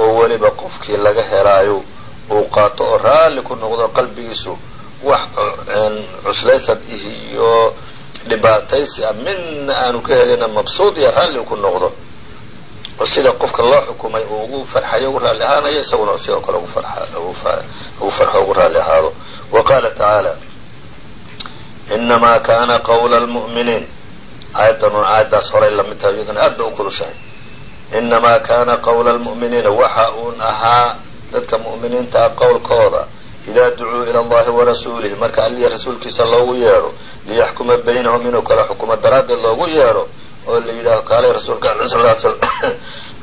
oo weliba qofkii laga helaayo uu qaato oo raalli ku noqdo qalbigiisu wax cuslaysad iyo dhibaataysi a midna aanu ka helina mabsuud iyo raalli ku noqdo. Oo sida qofka loo xukumay uu ugu farxayo ugu raalli ahaanayo isaguna sidoo kale ugu farxo ugu raalli ahaado. Wa qaala tacaala inamaa kana qawla almu'miniin. Aayaddanun aayaddaas horay la mid tahay iyaduna aad ba u kulushahay inamaa kana qawla almu'miniina waxa uun ahaa dadka mu'miniintaa qowlkooda idaa ducuu ila allahi warasuulihi marka alliya rasuulkiisa loogu yeedho liyaxkuma baynahum inuu kala xukumo daraaddeed loogu yeedho oo la yidhaaho kaalay rasuulka ale sal l slam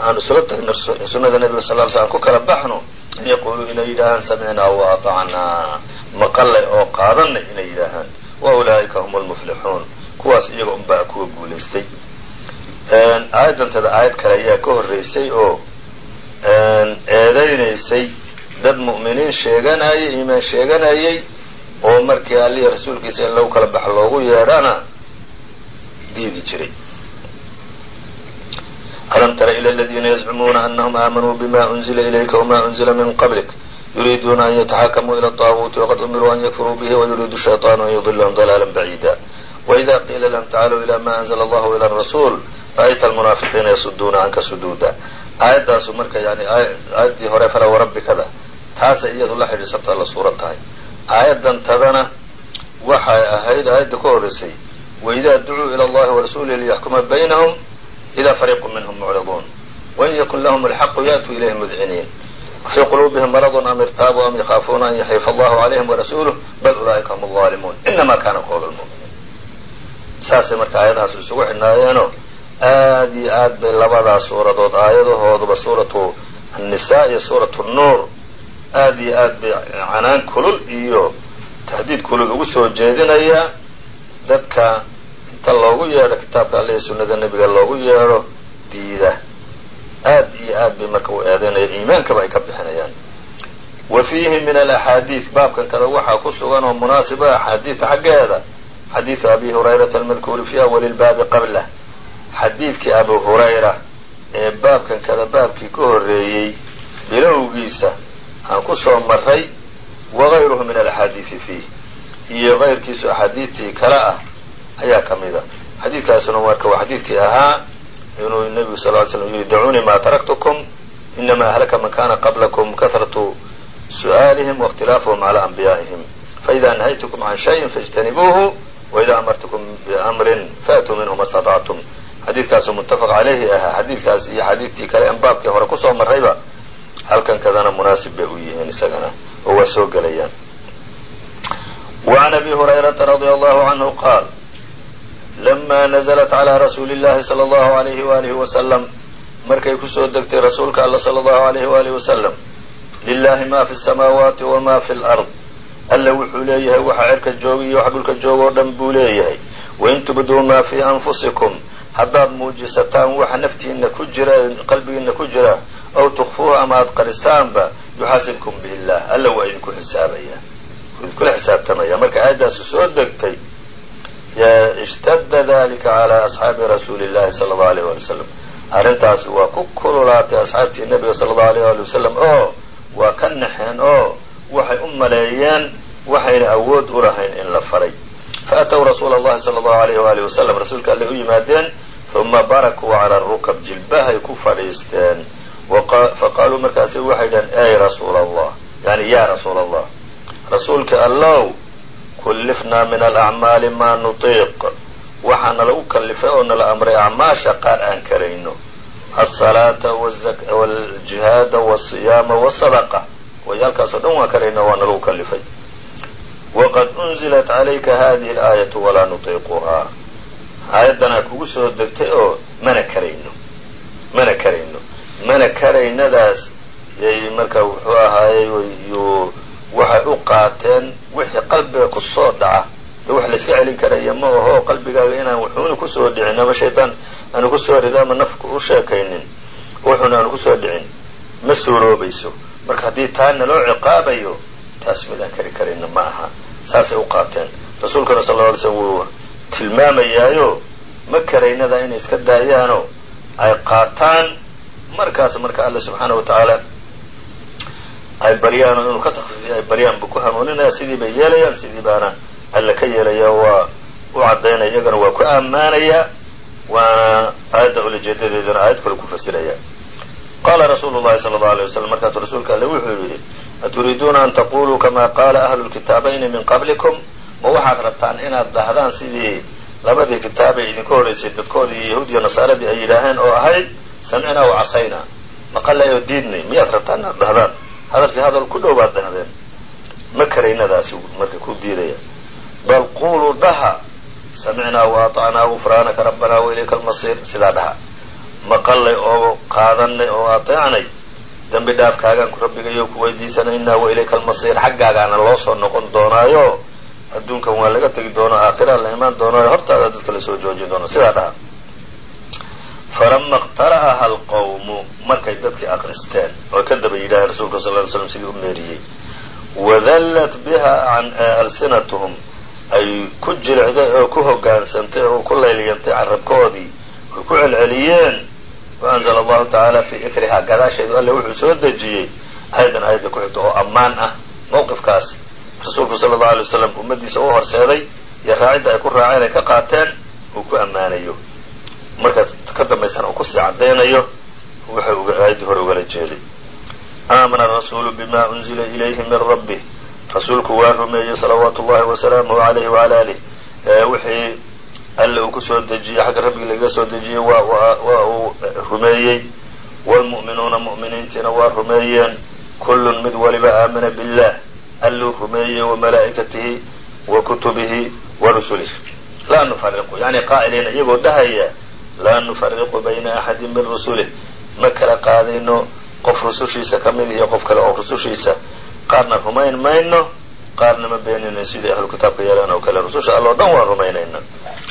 aan isula tagno sunnada nebiga sal l sl aan ku kala baxno an yaquuluu inay yidhaahaan samicnaa wa atacnaa maqallay oo qaadanay inay yidhaahaan wa ulaa'ika hum lmuflixuun kuwaas iyaga unbaa kuwa guulaystay aayaddantada aayad kale ayaa ka horreysay oo eedaynaysay dad mu'miniin sheeganayay iimaan sheeganayay oo markii allihi rasuulkiisa in lagu kala baxo loogu yeedhana diidi jiray. Alam tara ila aladiina yazcumuuna anahum aamanuu bima unzila ilayka wma unzila min qablik. Yuriiduuna an yataxakamuu ila طaaguuti waqad umiruu an yakfuruu bihi wayuriidu shayطaanu an yudilahum dalaala baciida waida qiila lahum tacaaluu ila ma anzla allahu ila rasuul ra'ayta almunaafiqiina yasuduuna canka suduuda aayaddaasu marka yani aayaddii hore fara warabbikada taasay iyadu la xidhiisantaa la suura tahay aayaddan tadana waxay ahayd aayadda ka horreysay waidaa ducuu ila allahi warasuulihi liyaxkuma baynahum ida fariiqu minhum mucriduun wain yakun lahum alxaqu ya'tuu ilayhi mudciniin fii quluubihim maradun am irtaabuu am yakhaafuuna an yaxiifa allahu calayhim warasuuluh bal ulaa'ika hum alظaalimuun inama kana qowla lmu'miniin saasay marka aayadahaas isugu xidhnaayeenoo aad iyo aad bay labadaas suuradood aayadahooduba suuratu annisaa iyo suuratu nuur aad iyo aad bay canaan kulul iyo tahdiid kulul ugu soo jeedinayaa dadka inta loogu yeedho kitaabka alle iyo sunnada nebiga loogu yeedho diida. Aad iyo aad bay marka u eedeynaya iimaankaba ay ka bixinayaan. Wa fiihi min alaxaadiid baabkan kada waxaa ku sugan oo munaasiba axaadiidta xaggeeda xadiiثu abi hurayrata almadkuuru fi awali baabi qablah xadiidkii abu hurayra ee baabkan kada baabkii ka horeeyey bilowgiisa aan ku soo maray wa gayruhu min alaxaadiisi fiih. Iyo kayrkiisu axaadiistii kale ah ayaa ka a ah. xadiidkaasuna marka waa xadiidkii ahaa inuu nebigu sal ly slm yidhi dacuunii maa taraktukum inama ahlaka man kana qablakum kahratu su'aalihim waاkhtilaafuhum cala anbiyaa'ihim. Faida nahaytukum can shayin faijtanibuuhu waida amartukum biamrin faatuu minhu ma staطactum xadiidkaasoo muttafaq calayhi ahaa xadiidkaas iyo xadiidtii kale en baabkii hore kusoo marrayba halkan kadana munaasib bay u yihiin isagana oo waa soo gelayaan وعn أbي هريرة رضي الله عنه qاal لma نزلت عlى رasuuل الlahi صلى الله عليه وآله وسلم markay kusoo degtay rasuulka all صلى الله عليه وآله وسلم للahi ma في السماawaaتi وma في الأرض alla wuxuu leeyahay waxa cirka jooga iyo wax dhulka jooga oo dhan buu leeyahay. Wain tubduu maa fii anfusikum haddaad muujisataan waxa naftiina ku jira qalbigiina ku jira aw tukfuuhu ama qarisaanba yuxaasibkum bihi illah alla waa idinku xisaabaya. Idinkula xisaabtamaya. Marka aayaddaasi soo degtay ishtadda dalika calaa asxaabi rasuuli llahi sala allau alayh wali wasalam arrintaasi waa ku kululaatay asxaabtii nebiga sala allau alayh ali wasalam oo waa ka naxeen oo waxay u maleeyeen waxayna awood u lahayn in la faray. Faatow rasuula allahi sala allahu alayh waalihi wasalam rasuulka allay u yimaadeen uma barakuu cala rukab jilbahay ku fadhiisteen. Faqaaluu markaasi waxay dhaheen ey rasuula allah yani ya rasuula allah rasuulka allow kullifnaa min alacmaali maa nutiiq. Waxaa nalagu kallifay oo nala amray acmaasha qaar aan karayno. Alsalaata waljihaada walsiyaama wasadaqa way halkaasoo dhan waan karayna waa nalagu kallifay waqad unzilat calayka hadihi alaayatu walaa nutiiquhaa aayaddanaa kugu soo degtay oo mana karayno mana karayno mana karaynadaas yay marka wuxuu ahaayey yuu waxay u qaateen wixii qalbiga ku soo dhaca de wax layska celin karaya ma aho qalbigaaga inaan wuxuuna ku soo dhicin ama shaydaan aanu ku soo rido ama nafku u sheekaynin wuxuuna aanu ku soo dhicin ma suuroobayso marka haddii taa naloo ciqaabayo taas midaan kari karayna ma aha. Saasay u qaateen. Rasuulkuna sal lla alay slm wuu tilmaamayaayo ma karaynada inay iska daayaano ay qaataan. Markaas marka alle subxaana wa tacaala ay baryaano inuu ka takfiifiyo ay baryaan buu ku hanuuninaya sidii bay yeelayaan sidii baana alle ka yeelaya waa u caddaynaya iyagana waa ku ammaanaya waana aayadda ulajeedadeeduna aayad kale ku fasiraya qaala rasuulu llahi sala allau alay wasalam markaasuu rasuulka alle wuxuu yidhi aturiiduuna an taquluu kama qaala ahlu lkitaabayni min qablikum ma waxaad rabtaan inaad dhahdaan sidii labadii kitaabay idinka horreysay dadkoodii yahuudiya nasaaradii ay yidhaaheen oo ahayd samicnaa wa casaynaa maqalay oo diidnay miyaad rabtaan inaad dhahdaan hadalkii hadal ku dhow baad dhahdeen ma karaynadaasi marka ku diidaya bal quluu dhaha samicnaa wa aطacnaa gufraanaka rabbanaa wa ilayka almasiir sidaa dhaha maqallay oo qaadanay oo ateecnay dembi dhaafkaagaan ku rabbigayo ku weydiisanaynaa wa ilayka almasiir. Xaggaagaana loo soo noqon doonaayo adduunkan waa laga tegi doonaa aakhiraa la imaan doonaayo hortaada dadka la soo joojin doono. Sidaa dhaha falama اqtara'aha alqowmu markay dadkii aqristeen oo ka daba yidhaaheen rasuulka sal ly slam sidii u meeriyey wadallat biha can alsinatuhum ay ku jilicday oo ku hogaansantay oo ku layliyantay carabkoodii oy ku celceliyeen waanzla allahu tacaala fii ifrihaa gadaasheedu alle wuxuu soo dejiyey aayadan aayadda ku xigto oo ammaan ah mowqifkaas rasuulku sala allau alay wasalam ummaddiisa u horseeday iyo raacidda ay ku raaceen ay ka qaateen uu ku ammaanayo markaas ka dambaysana uu ku sii caddaynayo wuxuu aayaddii hore ugala jeeday aamana arasuulu bima unzila ilayhi min rabbih rasuulku waa rumeeyey salawaatu ullahi wasalaamuhu alayhi wala alih wixii alle uu ku soo dejiyey xagga rabbigi lagaga soo dejiyey waa uu rumeeyey. Waalmu'minuuna mu'miniintiina waa rumeeyeen. Kullun mid waliba aamana billah. Alluu rumeeyey wa malaa'ikatihi wa kutubihi wa rusulih laa nufariqu yani qaa'iliina iyagoo dhahaya laa nufariqu bayna axadin min rusulih ma kala qaadayno qof rusushiisa ka mid iyo qof kale oo rusushiisa. Qaarna rumayn mayno qaarna ma beenayno sidai ahlu kitaabka yeelaan oo kale rususha alloo dhan waa rumaynayna.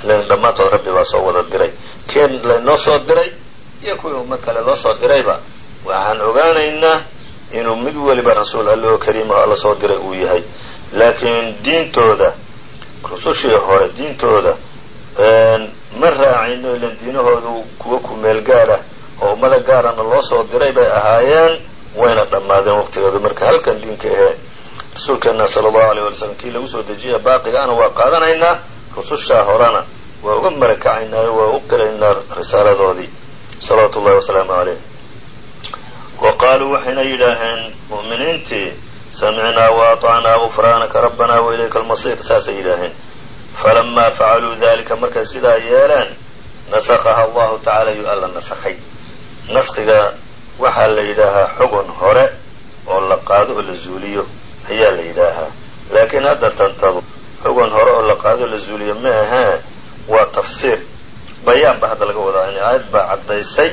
Lan dhammaantood rabbi baa soo wada diray. Keen laynoo soo diray iyo kuwii ummad kale loo soo dirayba waxaan ogaanaynaa inuu mid weliba rasuul alle oo kariimaho alla soo diray uu yahay. Laakiin diintooda rusushii hore diintooda ma raacino ilan diinahoodu kuwa ku meel gaad ah oo ummado gaarana loo soo diray bay ahaayeen wayna dhammaadeen waqtigooda marka halkan diinka ahee rasuulkeena sala allahu alay wala slam kii lagu soo dejiya baaqigaana waa qaadanaynaa rusushaa horena waa uga marakacaynaayo waa u qiraynaa risaaladoodii salawaatu ullahi wasalaamu caleyh wa qaaluu waxayna yidhaaheen mu'miniintii samicnaa wa aطacnaa gufraanaka rabbanaa wa ilayka almasiir saasay yidhaaheen. Falamaa facaluu dalika markay sidaa yeeleen nasakaha allahu tacala yu alla nasakhay. Naskiga waxaa la yidhaahaa xugun hore oo la qaado oo la zuuliyo ayaa la yidhaahaa laakiin hadda tantadu xugun hore oo la qaado la zuuliyo ma ahee waa tafsiir. Bayaan ba hadda laga wadaa in aayad baa caddaysay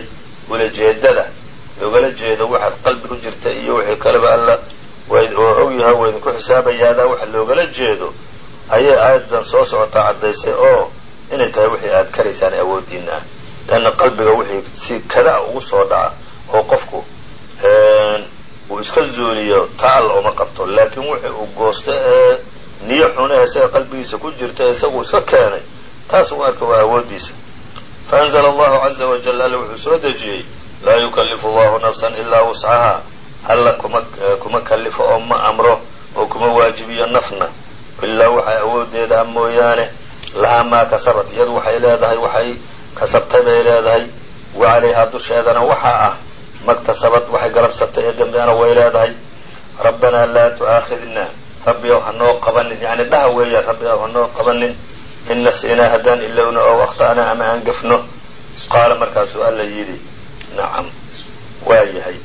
ulajeedada loogala jeedo waxaad qalbi ku jirta iyo wixii kaleba alla oo og yahay waa idinku xisaabayaadaa waxa loogala jeedo ayay aayaddan soo socotaa caddaysay oo inay tahay wixii aad karaysaan awooddiina ah. Leanna qalbiga wixii si kada ugu soo dhaca oo qofku uu iska zuuliyo taa alla uma qabto laakiin wixii uu goosto ee niyo xune isaga qalbigiisa ku jirta ee isagu iska keenay. Taas u arka waa awooddiisa. Faanzla allahu caza wajal alle wuxuu soo dejiyey laa yukallifu allahu nafsan ilaa wuscahaa alla kuma kuma kallifo oo ma amro oo kuma waajibiyo nafna. Ilaa waxay awoodeeda mooyaane lahaa maa kasabat. Iyadu waxay leedahay waxay kasabtay bay leedahay. Wa calayhaa dusheedana waxaa ah maktasabad waxay galabsatay ee dembena way leedahay. Rabbanaa laa tu'aakhidna rabbi ow hanoo qabanin. Yani dhaha weeyaan rabbi ow hanoo qabanin. In nasiinaa haddaan ilowno oo akhta'naa ama aan gafno. Qaala markaasuu alla yidhi nacam waa yahay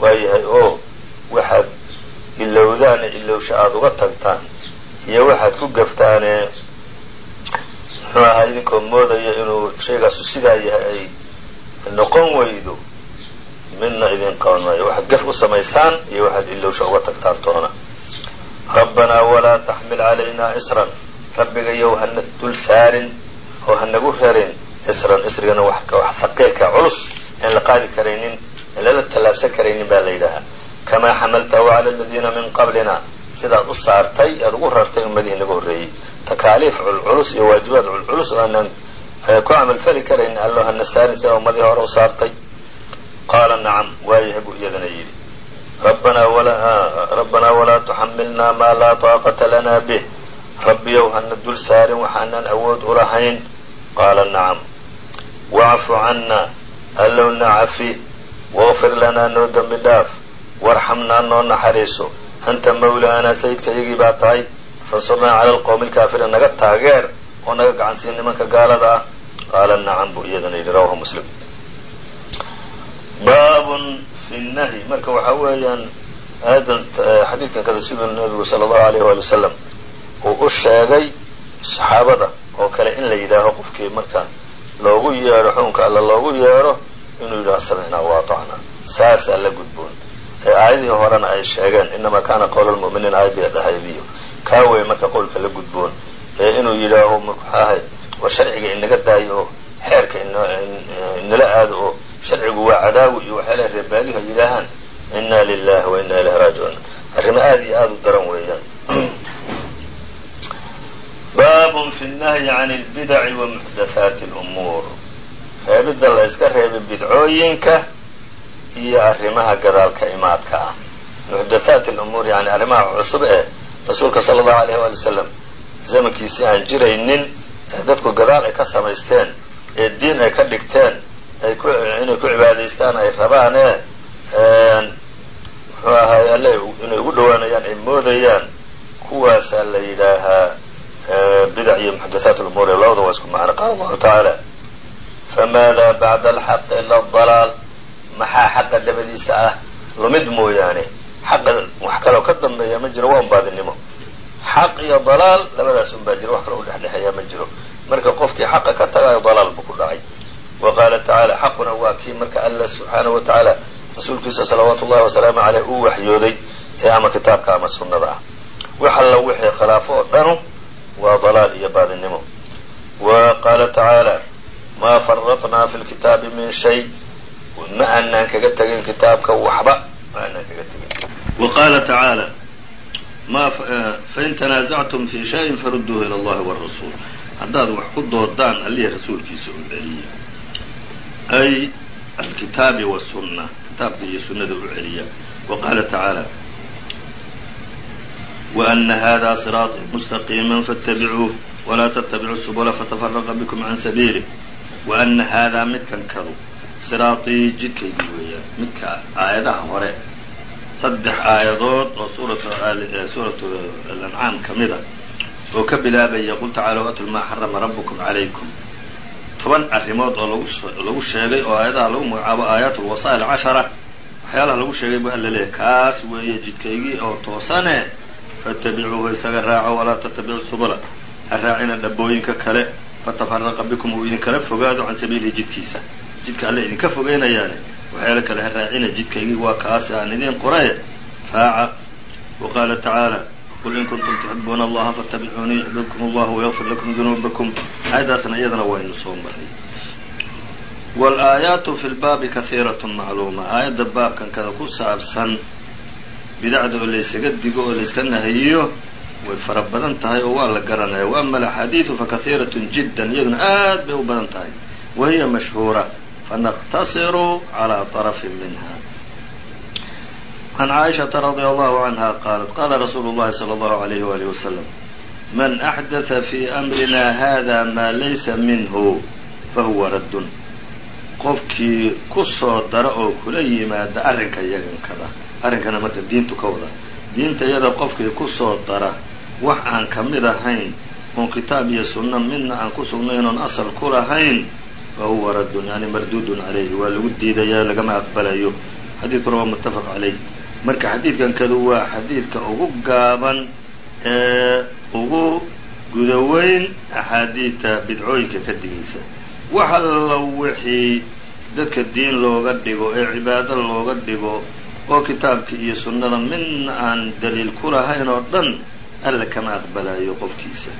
waa yahay. Oo waxaad ilowdaane ilowsha aada uga tagtaan iyo waxaad ku gaftaane. Muxuu ahaa idinkoo moodaya inuu shaygaasu sidaa yahay ay noqon weydo midna idin qaban maayo waxaad gaf u samaysaan iyo waxaad ilowsha uga tagtaan toona. Rabbanaa walaa taxmil calaynaa isran. Rabbigayow hana dul saarin oo hanagu rarin isran. Isrigana wax haqiilka culus aan la qaadi karaynin aan lala tallaabsan karaynin baa la yidhaahaa kamaa xamaltahu cala aladiina min qablina. Sidaad u saartay aad ugu rartay ummadihii naga horreeyey. Takaaliif culculus iyo waajibaad culculus oo aanaan ku camalfali karaynin allo hana saarin sidaa ummadihii hore u saartay qaala nacam waayahay buu iyadana yidhi. Rabbanaa walaa tuxamilnaa maa laa taaqata lana bih. Rabbiyow hana dul saarin waxaanan awood u lahayn. Qaala nacam wacfu canna allowna cafi waqfir lanaa noo dembi dhaaf. Warxamnaa noo naxariiso. Anta mawlaanaa sayidka iyagii baa tahay fansurnaa cala alqowmi alkaafiriin naga taageer oo naga gacansiin nimanka gaalada ah. Qaala nacam buu iyadana yidhi rawahu muslim baabun fi nahyi. Marka waxaa weeyaan aayadan xadiidkan kada siduu nabigu sala allahu alayh waali wasalam uu u sheegay saxaabada oo kale in la yidhaaho qofkii marka loogu yeedho xukunka alla loogu yeedho inuu yidhaho samicnaa waatacnaa. Saasaa la gudboon. Ee aayadihii horena ay sheegeen inamaa kaana qowla lmu'miniin aayadii dhahaydiyo kaa wey marka qowlka la gudboon. Ee inuu yidhaaho maxaahay war sharciga inaga daayo oo xeerka inala aado oo sharcigu waa cadaawi iyo waxyaalaha reebaadihu ay yidhaahaan inna lilahi wa inna ilayhi raajicuun. Arrimo aada iyo aada u daran weeyaan. Baabun fi nnahyi can lbidaci wa muxdathaati lumuur reebidda la yska reebay bidcooyinka iyo arrimaha gadaalka imaadka ah. Muxdathaat lumuur yani arrimaha cusub ee rasuulka sala allahu alayh waali wasalam zamankiisii aan jiraynin ee dadku gadaal ay ka samaysteen ee diin ay ka dhigteen ay inay ku cibaadaystaan ay rabaan ee muxuu ahaay alle inay ugu dhowaanayaan ay moodayaan. Kuwaasaa la yidhaahaa bidac iyo muxdathaat lumuur ee labada waa isku macno qaala allahu tacaala. Famaada bacda alxaqi ila adalaal maxaa xaqa dabadiisa ah? Lumid mooyaane xaqa wax kaloo ka dambeeya ma jiro waa un baadinimo xaq iyo dalaal labadaas un baa jira wax kaloo udhexdhexeeyaa ma jiro. Marka qofkii xaqa ka tagayo dalaal buu ku dhacay wa qaala tacaala xaquna waa kii marka alla subxaanahu wa tacaala rasuulkiisa salawaatu ullahi wasalaamu caleyh uu waxyooday ee ama kitaabka ama sunnada ah wax alla wixii khilaafo oo dhanu waa dalaal iyo baadinimo wa qaala tacaala maa faratnaa fi lkitaabi min shay ma aanaan kaga tegin kitaabka waxba ma aanaan kaga tegin wa qaala tacaala ma fain tanaasactum fi shayin farudduuhu ila allahi wاrasuul haddaad wax ku doodaan allihii rasuulkiisa u celiya ay alkitaabi wاsunna kitaabka iyo sunnada u celiya wa qaala tacaala وأna hada صiraaطii mustaqiima faاtabicuuh walaa ttabicuu subula fatafaraqa bikum can sabiilih وأna haadaa midkan kadu siraaطii jidkaygii weeyaan midka aayadaha hore saddex aayadood oo suuratu alancaam ka mida oo ka bilaabaya qul tacaalow atlu maa xarama rabbukum calaykum toban arrimood oo lagu sheegay oo aayadaha lagu magacaabo aayaat alwasaa'il cashara. Waxyaalaha lagu sheegay baa alla leeyahy kaas weeye jidkaygii oo toosane faitabicuuhu isaga raaco walaa tattabicu subula. Ha raacina dhabooyinka kale fatafaraqa bikum uu idinkala fogaado can sabiilihi jidkiisa. Jidka alle idinka fogeynayaane waxyaala kale ha raacina jidkaygii waa kaas aan idiin qoraye raaca waqaala qaala qul in kuntum تxibuuna اllaha faاtabicuunii yuxbibkum اllah وyغfir lakum dunuubakum aayadaasna iyadana waynu soo maray wاlaayaatu fi lbaabi kahiiraة macluuma aayadda baabkan kada ku saabsan bidacda oo laysaga digo oo layska nahiyo way fara badan tahay oo waa la garanaya وama alaxaadiiثu fakahiiraة jidا iyaduna aad bay u badan tahay wa hiya mashhuura fanaqtasiru calى طرfi minha عن cائشhaةa رضي الله عنها qالت qاla رsuuل الlahi صلى الله عليه وaله وسلم mن أحdث في أمrina hذا ma laysa minhu fahuwa radd qofkii ku soo dara oo kula yimaada arrinka yagankada arrinkana marka diintu ka wada diinta yada qofkii ku soo dara wax aan ka mid ahayn oon kitaab iyo sunno midna aan ku sugnayn oon asal ku lahayn fahuwa raddun yani marduudun calayhi waa lagu diidaya lagama aqbalayo xadiidkuna waa muttafaq calayh marka xadiidkan kadu waa xadiidka ugu gaaban ee ugu gudaweyn axaadiidta bidcooyinka ka digaysa. Wax alla wixii dadka diin looga dhigo ee cibaado looga dhigo oo kitaabkii iyo sunnada midna aan daliil ku lahayn oo dhan alla kama aqbalayo qofkiisa.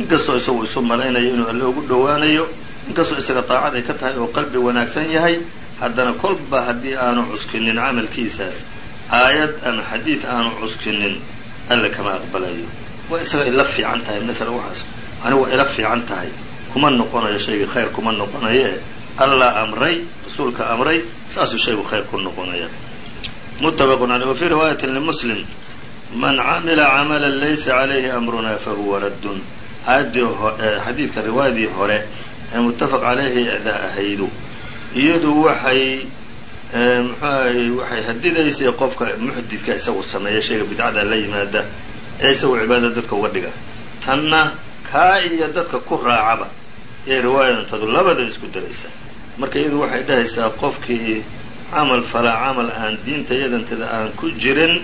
Inkastoo isagu isu malaynayo inuu alle ugu dhowaanayo inkastoo isaga daacad ay ka tahay oo qalbi wanaagsan yahay haddana kolba haddii aanu cuskinin camalkiisaas aayad ama xadiid aanu cuskinin alle kama aqbalayo. Waa isaga ila fiican tahay masalan waxaas ani waa ila fiican tahay kuma noqonayo shaygii khayr kuma noqonaye. Allah amray rasuulka amray saasuu shaygu khayr ku noqonaya. Muttafaqun caleyh wa fii riwaayatin limuslim man camila camalan laysa calayhi amruna fahuwa raddun. Aayaddii xadiidka riwaayadii hore ee muttafaq calayhi da ahaydu iyadu waxay muxuahay waxay hadidaysay qofka muxdidka isagu sameeya shayga bidcada la yimaada ee isagu cibaadada dadka uga dhiga. Tanna kaa iyo dadka ku raacaba ee riwaayadantadu labada isku daraysa. Marka iyadu waxay dhahaysaa qofkii camal falaa camal aan diinta yadantada aan ku jirin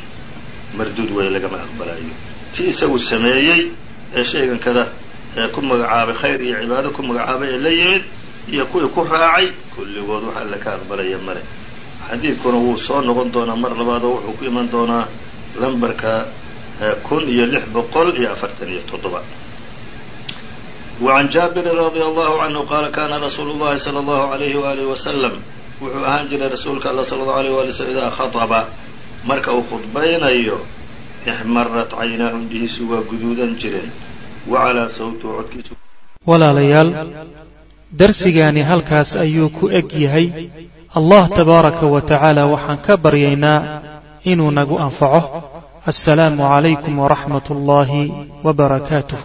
marduud way lagama aqbalayo kii isagu sameeyey ee shaygan kada ee ku magacaabay khayr iyo cibaado ku magacaabay ee la yimid iyo kuwii ku raacay kulligood wax alle ka aqbalaya male xadiidkuna wuu soo noqon doonaa mar labaadoo wuxuu ku iman doonaa lambarka eh, kun iyo lix boqol iyo afartan iyo toddoba. Wacan jaabirin radia allahu canhu qaala kaana rasuulu llahi sal allahu alayhi waalihi wasalam wuxuu ahaan jiray rasuulka alla sala allahu alayh waali waslm idaa khaaba marka uu khudbaynayo ixmarat caynaa cundhihiisu waa guduudan jireen wacalaa sawtuu codkiisu walaalayaal darsigaani halkaas ayuu ku eg yahay allah tabaaraka wa tacaala waxaan ka baryaynaa inuu nagu anfaco. Assalaamu calaykum waraxmat ullaahi wbarakaatuh